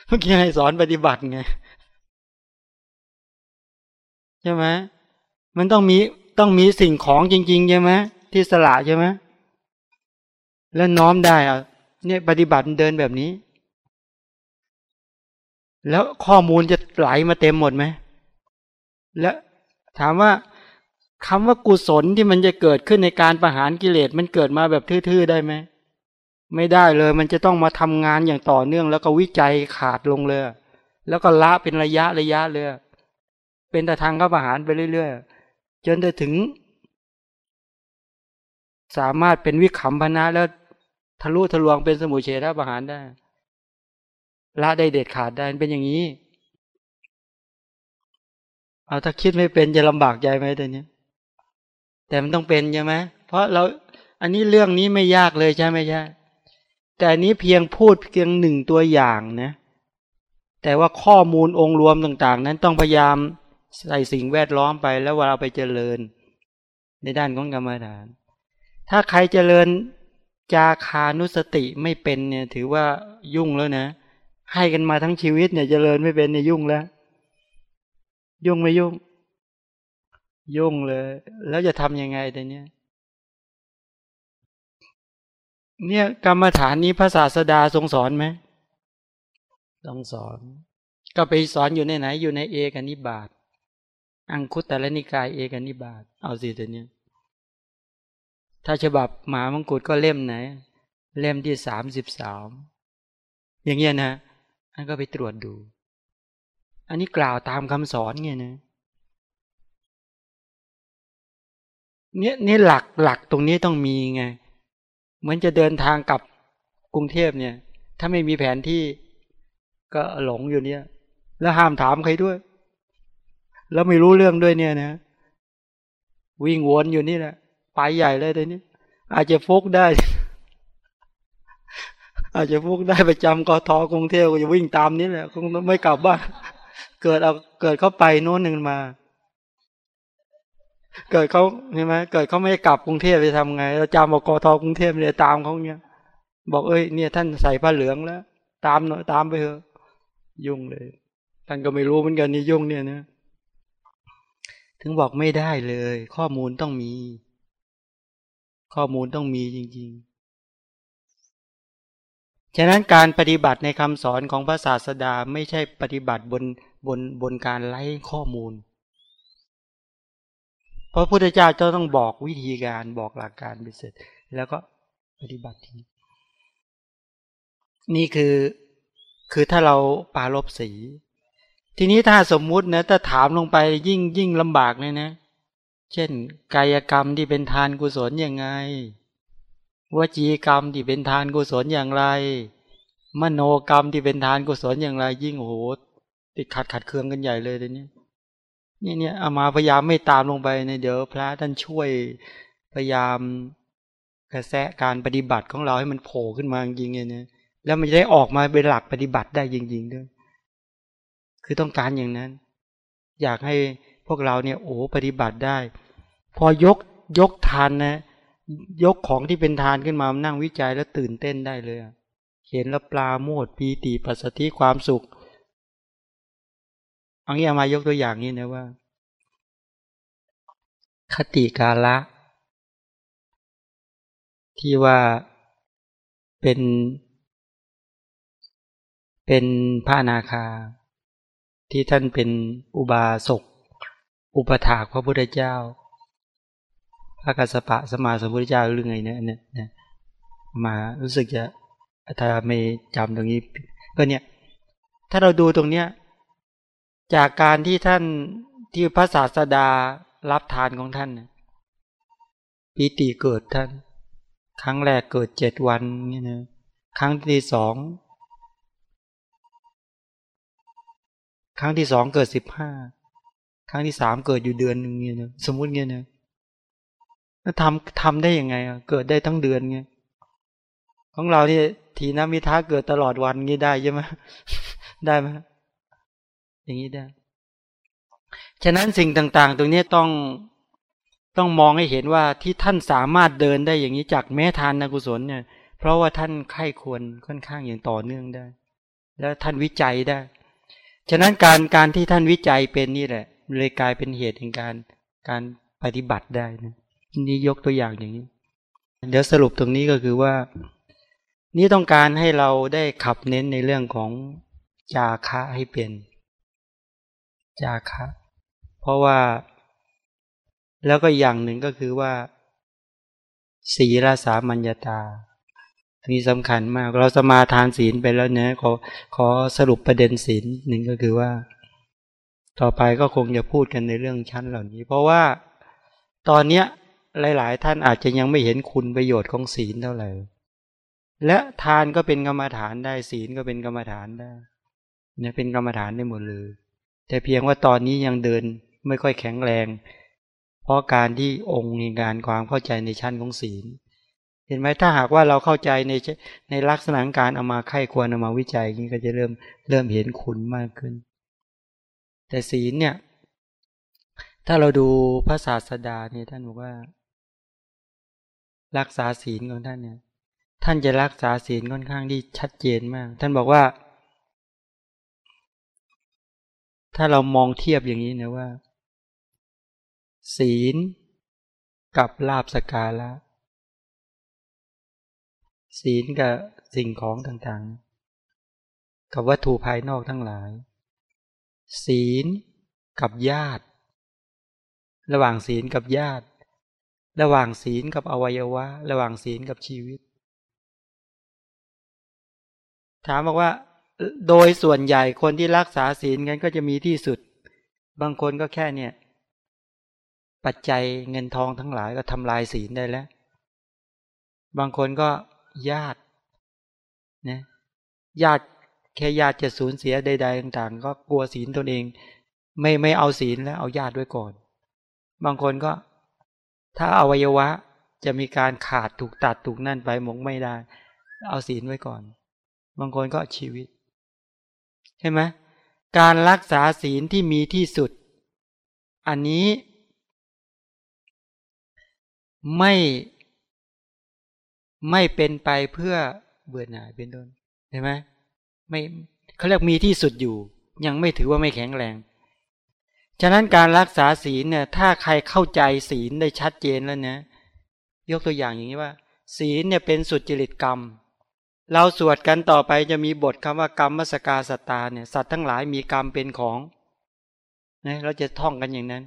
เมื่อกี้ให้สอนปฏิบัติไงใช่ไหมมันต้องมีต้องมีสิ่งของจริง ๆ ใช่ไหมที่สละใช่ไหมแล้วน้อมได้อะเนี่ยปฏิบัติเดินแบบนี้ แล้วข้อมูลจะไหลมาเต็มหมดไหม และถามว่าคำว่ากุศลที่มันจะเกิดขึ้นในการประหารกิเลสมันเกิดมาแบบทื่อๆได้ไหม ไม่ได้เลยมันจะต้องมาทำงานอย่างต่อเนื่อง แล้วก็วิจัยขาดลงเลย แล้วก็ละเป็นระยะระยะเลยเป็นแต่ทางเข้าประหารไปเรื่อยๆ จนจะถึง สามารถเป็นวิขำพนะแล้วทะลุทะลวงเป็นสมุเฉทประหารได้ ละได้เด็ดขาดได้เป็นอย่างนี้ เอาถ้าคิดไม่เป็นจะลำบากใจไหมตัวนี้แต่มันต้องเป็นใช่ไหมเพราะเราอันนี้เรื่องนี้ไม่ยากเลยใช่ไหมใช่แต่อันนี้เพียงพูดเพียงหนึ่งตัวอย่างนะ แต่ว่าข้อมูลองค์รวมต่าง ๆ นั้นต้องพยายามใส่สิ่งแวดล้อมไปแล้วเวลาไปเจริญ ในด้านของกรรมฐาน ถ้าใครเจริญจาคานุสติไม่เป็นเนี่ย ถือว่ายุ่งแล้วนะ ให้กันมาทั้งชีวิตเนี่ยเจริญไม่เป็นเนี่ยยุ่งแล้ว ยุ่งไม่ยุ่ง ยุ่งเลย แล้วจะทำยังไงแต่เนี้ยเนี่ยกรรมฐานนี้พระศาสดาทรงสอนไหมต้องสอน ก็ไปสอนอยู่ในไหน อยู่ในเอกนิบาตอังคุตตะนิกายเอกนิบาตเอาสิแต่เนี้ยถ้าฉบับหมามงกุฎก็เล่มไหน เล่มที่สามสิบสามอย่างเงี้ยนะ ท่านก็ไปตรวจดู อันนี้กล่าวตามคำสอนไงนะเนี่ยนี่หลักหลักตรงนี้ต้องมีไง เหมือนจะเดินทางกลับกรุงเทพเนี่ย ถ้าไม่มีแผนที่ก็หลงอยู่เนี่ย แล้วห้ามถามใครด้วย แล้วไม่รู้เรื่องด้วยเนี่ยนะ วิ่งวนอยู่นี่แหละ ไปใหญ่เลยตอนนี้ อาจจะฟุกได้ อาจจะฟุกได้ไปจำกทกรุงเทพก็จะวิ่งตามนี้แหละคงไม่กลับบ้านเกิดเอาเกิดเข้าไปโน้นหนึ่งมา เกิดเขาเห็นไหมเกิดเขาไม่กลับกรุงเทพไปทำไง เราจำบอกกทกรุงเทพเนี่ยตามเขาเนี่ยบอกเอ้ยเนี่ย ท่านใส่ผ้าเหลืองแล้ว ตามหน่อยตามไปเถอะ ยุ่งเลย ท่านก็ไม่รู้เหมือนกันนี่ยุ่งเนี่ยนะถึงบอกไม่ได้เลย ข้อมูลต้องมี ข้อมูลต้องมีจริง ๆ ฉะนั้นการปฏิบัติในคำสอนของพระศาสดาไม่ใช่ปฏิบัติบนบนบนการไล่ข้อมูล เพราะพุทธเจ้าจะต้องบอกวิธีการบอกหลักการไปเสร็จ แล้วก็ปฏิบัติทีนี่คือคือถ้าเราปาลบสี ทีนี้ถ้าสมมุตินะถ้าถามลงไปยิ่งยิ่งลำบากเลยนะ เช่น กายกรรมที่เป็นทานกุศลยังไง วจีกรรมที่เป็นทานกุศลอย่างไร มโนกรรมที่เป็นทานกุศลอย่างไร ยิ่งโหติดขัดขัดเคืองกันใหญ่เลยตอนนี้นี่เนี่ยเอามาพยายามไม่ตามลงไปในเดี๋ยวพระท่านช่วยพยายามกระแสการปฏิบัติของเราให้มันโผล่ขึ้นมาจริงๆเนี่ยแล้วมันจะได้ออกมาเป็นหลักปฏิบัติได้จริงๆด้วย คือต้องการอย่างนั้น อยากให้พวกเราเนี่ยโอ้ปฏิบัติได้ พอยกยกทานนะ ยกของที่เป็นทานขึ้นมานั่งวิจัยแล้วตื่นเต้นได้เลยเห็นแล้วปลาโมดปีติปัสสติความสุขเอางี้มายกตัวอย่างนี้นะว่า คติกาละที่ว่าเป็น เป็นพระนาคา ที่ท่านเป็นอุบาสกอุปถากพระพุทธเจ้า พระกัสสปะสมาสมุทธเจ้าหรือไงเนี่ยเนี่ยมารู้สึกจะถ้าไม่จำตรงนี้ ก็เนี่ย ถ้าเราดูตรงเนี้ย จากการที่ท่านที่พระศาสดารับทานของท่านปีติเกิดท่าน ครั้งแรกเกิดเจ็ดวันเนี่ยนะครั้งที่สองครั้งที่สองเกิดสิบห้าครั้งที่สามเกิดอยู่เดือนหนึ่งเนี่ยนะสมมุติเงี้ยนะ แล้วทำทำได้ยังไงเกิดได้ทั้งเดือนเงี้ยของเราที่ทีน้ำมิท้าเกิดตลอดวันงี้ได้ใช่ไหมได้ไหมอย่างนี้ได้ ฉะนั้นสิ่งต่าง ๆ ตรงนี้ต้องต้องมองให้เห็นว่าที่ท่านสามารถเดินได้อย่างนี้จากแม้ทานนกุศลเนี่ย เพราะว่าท่านไข้ควรค่อนข้างอย่างต่อเนื่องได้ แล้วท่านวิจัยได้ ฉะนั้นการการที่ท่านวิจัยเป็นนี่แหละ เลยกลายเป็นเหตุแห่งการการปฏิบัติได้นะ นี่ยกตัวอย่างอย่างนี้ เดี๋ยวสรุปตรงนี้ก็คือว่า นี่ต้องการให้เราได้ขับเน้นในเรื่องของจาคะให้เป็น จาคะ เพราะว่า แล้วก็อย่างหนึ่งก็คือว่า ศีลสามัญญาตานี่สำคัญมาก เราสมาทานศีลไปแล้วเนะขอขอสรุปประเด็นศีลหนึ่งก็คือว่า ต่อไปก็คงจะพูดกันในเรื่องชั้นเหล่านี้ เพราะว่าตอนเนี้ย หลาย ๆ ท่านอาจจะยังไม่เห็นคุณประโยชน์ของศีลเท่าไหร่ และทานก็เป็นกรรมฐานได้ศีลก็เป็นกรรมฐานได้เนี่ยเป็นกรรมฐานได้หมดเลย แต่เพียงว่าตอนนี้ยังเดินไม่ค่อยแข็งแรง เพราะการที่องค์ในการความเข้าใจในชั้นของศีล เห็นไหมถ้าหากว่าเราเข้าใจในในลักษณะการเอามาไข้ควรเอามาวิจัยนี้ก็จะเริ่มเริ่มเห็นคุณมากขึ้น แต่ศีลเนี่ย ถ้าเราดูพระศาสดาเนี่ยท่านบอกว่า รักษาศีลของท่านเนี่ย ท่านจะรักษาศีลค่อนข้างที่ชัดเจนมาก ท่านบอกว่า ถ้าเรามองเทียบอย่างนี้นะว่า ศีลกับลาบสกาละศีลกับสิ่งของต่างๆ กับวัตถุภายนอกทั้งหลาย ศีลกับญาติ ระหว่างศีลกับญาติ ระหว่างศีลกับอวัยวะ ระหว่างศีลกับชีวิต ถามบอกว่า โดยส่วนใหญ่คนที่รักษาศีลกันก็จะมีที่สุด บางคนก็แค่เนี่ย ปัจจัยเงินทองทั้งหลายก็ทำลายศีลได้แล้ว บางคนก็ญาตินะญาติแค่ญาติจะสูญเสียใด ๆ ต่าง ๆ ก็กลัวศีลตนเอง ไม่ไม่เอาศีลแล้วเอาญาติไว้ก่อน บางคนก็ ถ้าอวัยวะจะมีการขาดถูกตัดถูกนั่นไปมงไม่ได้ เอาศีลไว้ก่อน บางคนก็ชีวิตใช่ไหมการรักษาศีลที่มีที่สุด อันนี้ ไม่ไม่เป็นไปเพื่อเบื่อหน่ายเป็นต้นใช่ไหมไม่เขาเรียกมีที่สุดอยู่ ยังไม่ถือว่าไม่แข็งแรง ฉะนั้นการรักษาศีลเนี่ย ถ้าใครเข้าใจศีลได้ชัดเจนแล้วนะยกตัวอย่างอย่างนี้ว่า ศีลเนี่ยเป็นสุดจริตกรรม เราสวดกันต่อไปจะมีบทคำว่ากรรมมสกาสตาเนี่ยสัตว์ทั้งหลายมีกรรมเป็นของนะเราจะท่องกันอย่างนั้น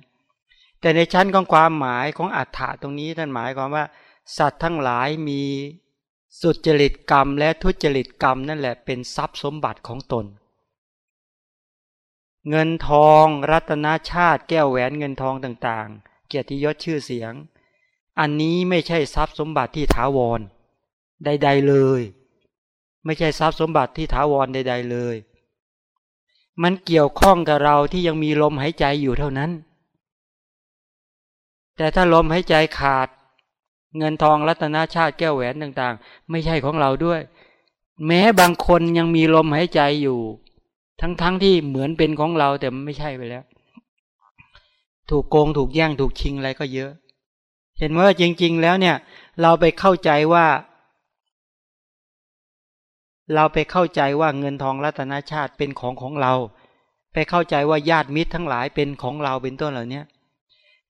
แต่ในชั้นของความหมายของอัฏฐะตรงนี้ท่านหมายความว่า สัตว์ทั้งหลายมีสุดจริตกรรม และทุจริตกรรมนั่นแหละเป็นทรัพย์สมบัติของตน เงินทองรัตนชาติ แก้วแหวนเงินทองต่างๆ เกียรติยศชื่อเสียง อันนี้ไม่ใช่ทรัพย์สมบัติที่ถาวร ใด ๆเลย ไม่ใช่ทรัพย์สมบัติที่ถาวรใด ๆเลย มันเกี่ยวข้องกับเราที่ยังมีลมหายใจอยู่เท่านั้น แต่ถ้าลมหายใจขาด เงินทองรัตนชาติแก้วแหวนต่างๆ ไม่ใช่ของเราด้วย แม้บางคนยังมีลมหายใจอยู่ ทั้งๆทที่เหมือนเป็นของเราแต่ไม่ใช่ไปแล้ว ถูกโกงถูกแย่งถูกชิงอะไรก็เยอะ เห็นว่าจริง ๆ แล้วเนี่ย เราไปเข้าใจว่า เราไปเข้าใจว่าเงินทองรัตนาชาติเป็นของของเรา ไปเข้าใจว่าญาติมิตรทั้งหลายเป็นของเราเป็นต้นเหล่านี้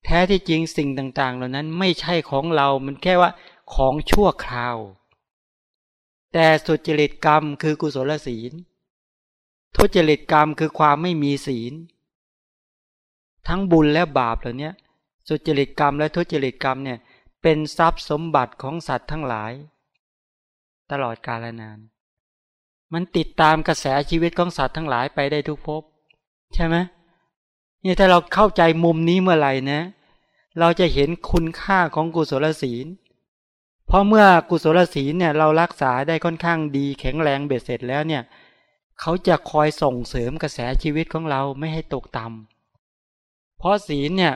แท้ที่จริงสิ่งต่าง ๆ เหล่านั้นไม่ใช่ของเรา มันแค่ว่าของชั่วคราว แต่สุจริตกรรมคือกุศลศีล ทุจริตกรรมคือความไม่มีศีล ทั้งบุญและบาปเหล่านี้สุจริตกรรมและทุจริตกรรมเนี่ยเป็นทรัพย์สมบัติของสัตว์ทั้งหลาย ตลอดกาลนาน มันติดตามกระแสชีวิตของสัตว์ทั้งหลายไปได้ทุกภพใช่ไหมนี่ถ้าเราเข้าใจมุมนี้เมื่อไหร่นะ เราจะเห็นคุณค่าของกุศลศีล เพราะเมื่อกุศลศีลเนี่ยเรารักษาได้ค่อนข้างดีแข็งแรงเบ็ดเสร็จแล้วเนี่ย เขาจะคอยส่งเสริมกระแสชีวิตของเราไม่ให้ตกต่ำเพราะศีลเนี่ย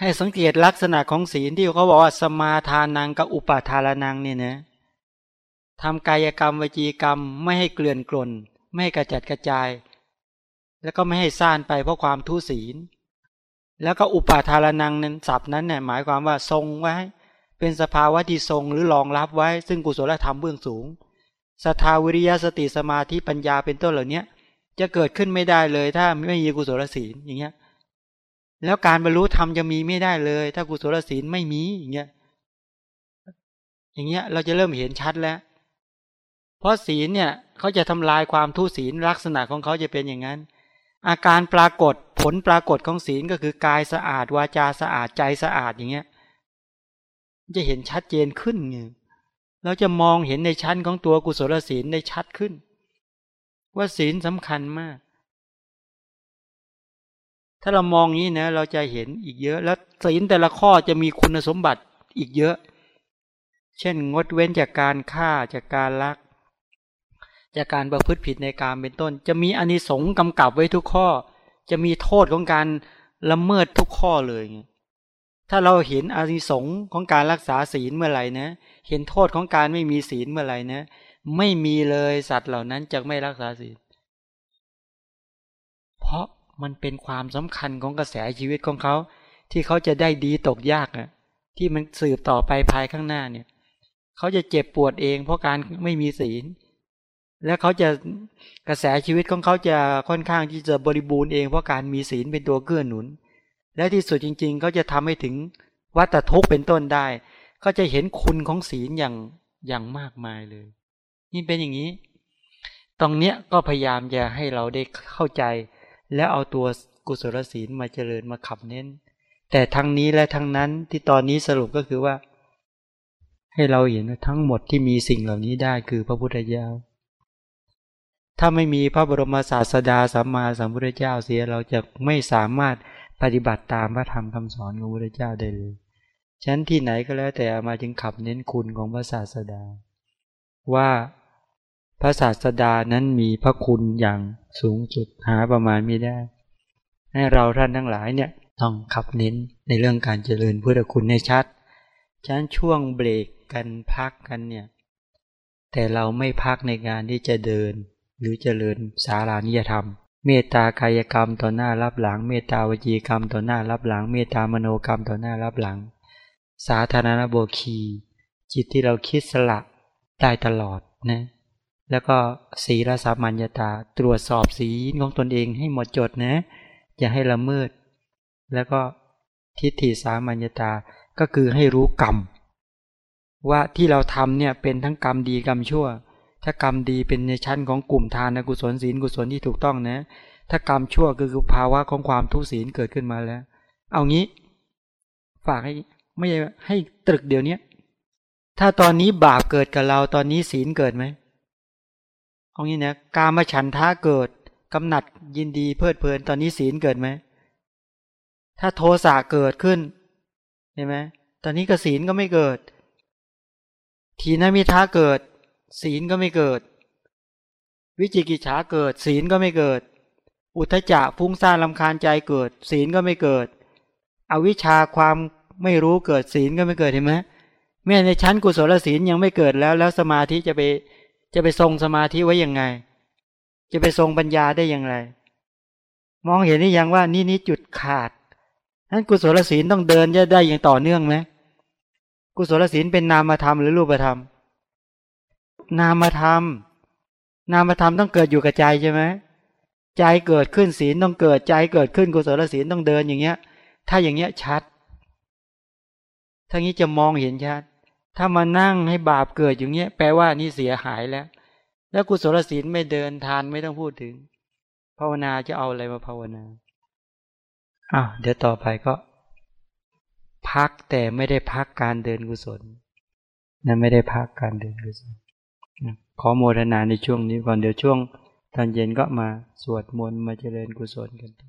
ให้สังเกตลักษณะของศีลที่เขาบอกว่าสมาทานังกับอุปาทานังเนี่ยนะทำกายกรรมวจีกรรมไม่ให้เกลื่อนกลน ไม่ให้กระจัดกระจาย แล้วก็ไม่ให้ซ่านไปเพราะความทุศีล แล้วก็อุปาทารนังนั้นศัพท์นั้นเนี่ยหมายความว่าทรงไว้ เป็นสภาวะที่ทรงหรือรองรับไว้ ซึ่งกุศลธรรมเบื้องสูง สทาวิริยะสติสมาธิปัญญาเป็นต้นเหล่านี้จะเกิดขึ้นไม่ได้เลย ถ้าไม่มีกุศลศีลอย่างเงี้ยแล้วการบรรลุธรรมจะมีไม่ได้เลย ถ้ากุศลศีลไม่มีอย่างเงี้ยอย่างเงี้ยเราจะเริ่มเห็นชัดแล้ว เพราะศีลเนี่ยเขาจะทำลายความทุศีลลักษณะของเขาจะเป็นอย่างนั้น อาการปรากฏผลปรากฏของศีลก็คือกายสะอาดวาจาสะอาดใจสะอาดอย่างเงี้ยจะเห็นชัดเจนขึ้นไง เราจะมองเห็นในชั้นของตัวกุศลศีลได้ชัดขึ้น ว่าศีลสำคัญมาก ถ้าเรามองนี้นะ เราจะเห็นอีกเยอะ แล้วศีลแต่ละข้อจะมีคุณสมบัติอีกเยอะ เช่น งดเว้นจากการฆ่าจากการลัก จากการประพฤติผิดในการเป็นต้น จะมีอนิสงส์กำกับไว้ทุกข้อ จะมีโทษของการละเมิดทุกข้อเลย ถ้าเราเห็นอนิสงส์ของการรักษาศีลเมื่อไหร่นะ เห็นโทษของการไม่มีศีลเมื่อไหร่นะ ไม่มีเลยสัตว์เหล่านั้นจะไม่รักษาศีล เพราะมันเป็นความสำคัญของกระแสชีวิตของเขา ที่เขาจะได้ดีตกยากอะที่มันสืบต่อไปภายข้างหน้าเนี่ย เขาจะเจ็บปวดเองเพราะการไม่มีศีล และเขาจะกระแสชีวิตของเขาจะค่อนข้างที่จะบริบูรณ์เองเพราะการมีศีลเป็นตัวเกื้อหนุน และที่สุดจริง ๆ เขาจะทำให้ถึงวัตทุกข์เป็นต้นได้ เขาจะเห็นคุณของศีลอย่างอย่างมากมายเลย นี่เป็นอย่างนี้ ตรงเนี้ยก็พยายามจะให้เราได้เข้าใจ แล้วเอาตัวกุศลศีลมาเจริญมาขับเน้น แต่ทั้งนี้และทั้งนั้นที่ตอนนี้สรุปก็คือว่า ให้เราเห็นว่าทั้งหมดที่มีสิ่งเหล่านี้ได้คือพระพุทธเจ้าถ้าไม่มีพระบรมศาสดาสัมมาสัมพุทธเจ้าเสียเราจะไม่สามารถปฏิบัติตามพระธรรมคำสอนของพระพุทธเจ้าได้เลย ฉันที่ไหนก็แล้วแต่มาจึงขับเน้นคุณของพระศาสดา ว่าพระศาสดานั้นมีพระคุณอย่างสูงสุดหาประมาณไม่ได้ ให้เราท่านทั้งหลายเนี่ยต้องขับเน้นในเรื่องการเจริญพุทธคุณในชัดฉันช่วงเบรกกันพักกันเนี่ย แต่เราไม่พักในการที่จะเดิน หรือเจริญสารานิยธรรม เมตตากายกรรมต่อหน้ารับหลัง เมตตาวจีกรรมต่อหน้ารับหลัง เมตตามโนกรรมต่อหน้ารับหลัง สาธารณโบคี จิตที่เราคิดสละได้ตลอดนะแล้วก็ศีลสามัญญาตา ตรวจสอบสีของตนเองให้หมดจดนะ อย่าให้ละเมิด แล้วก็ทิฏฐิสามัญญาตาก็คือให้รู้กรรม ว่าที่เราทำเนี่ยเป็นทั้งกรรมดีกรรมชั่ว ถ้ากรรมดีเป็นในชั้นของกลุ่มทานกุศลศีลกุศลที่ถูกต้องนะ ถ้ากรรมชั่วคือภาวะของความทุศีลเกิดขึ้นมาแล้ว เอางี้ ฝากให้ ไม่ให้ตรึกเดี๋ยวนี้ถ้าตอนนี้บาปเกิดกับเราตอนนี้ศีลเกิดไหมเอางี้นะกามฉันทะเกิดกำหนัดยินดีเพลิดเพลินตอนนี้ศีลเกิดไหมถ้าโทสะเกิดขึ้นเห็นไหมตอนนี้กศีลก็ไม่เกิด ทีนมิท้าเกิด ศีลก็ไม่เกิด วิจิกิจฉาเกิด ศีลก็ไม่เกิด อุทจจะฟุ้งซ่านลำคาญใจเกิด ศีลก็ไม่เกิด อวิชชาความ ไม่รู้เกิดศีลก็ไม่เกิดเห็นไหมแม้ในชั้นกุศลศีลยังไม่เกิดแล้ว แล้วสมาธิจะไปจะไปทรงสมาธิไว้ยังไง จะไปทรงปัญญาได้อย่างไร มองเห็นนี่ยังว่านี่นี่จุดขาดนั้นกุศลศีลต้องเดินจะได้อย่างต่อเนื่องไหมกุศลศีลเป็นนามธรรมหรือรูปธรรม นามธรรม นามธรรมต้องเกิดอยู่กับใจใช่ไหมใจเกิดขึ้นศีลต้องเกิดใจเกิดขึ้นกุศลศีลต้องเดินอย่างเงี้ย ถ้าอย่างเงี้ยชัด ถ้างี้จะมองเห็นชัด ถ้ามานั่งให้บาปเกิดอย่างเงี้ย แปลว่านี่เสียหายแล้ว แล้วกุศลศีลไม่เดินทานไม่ต้องพูดถึง ภาวนาจะเอาอะไรมาภาวนาอ้าวเดี๋ยวต่อไปก็ พักแต่ไม่ได้พักการเดินกุศลนั่นไม่ได้พักการเดินกุศลขอโมทนาในช่วงนี้ก่อนเดี๋ยวช่วงตอนเย็นก็มาสวดมนต์มาเจริญกุศลกันต่อ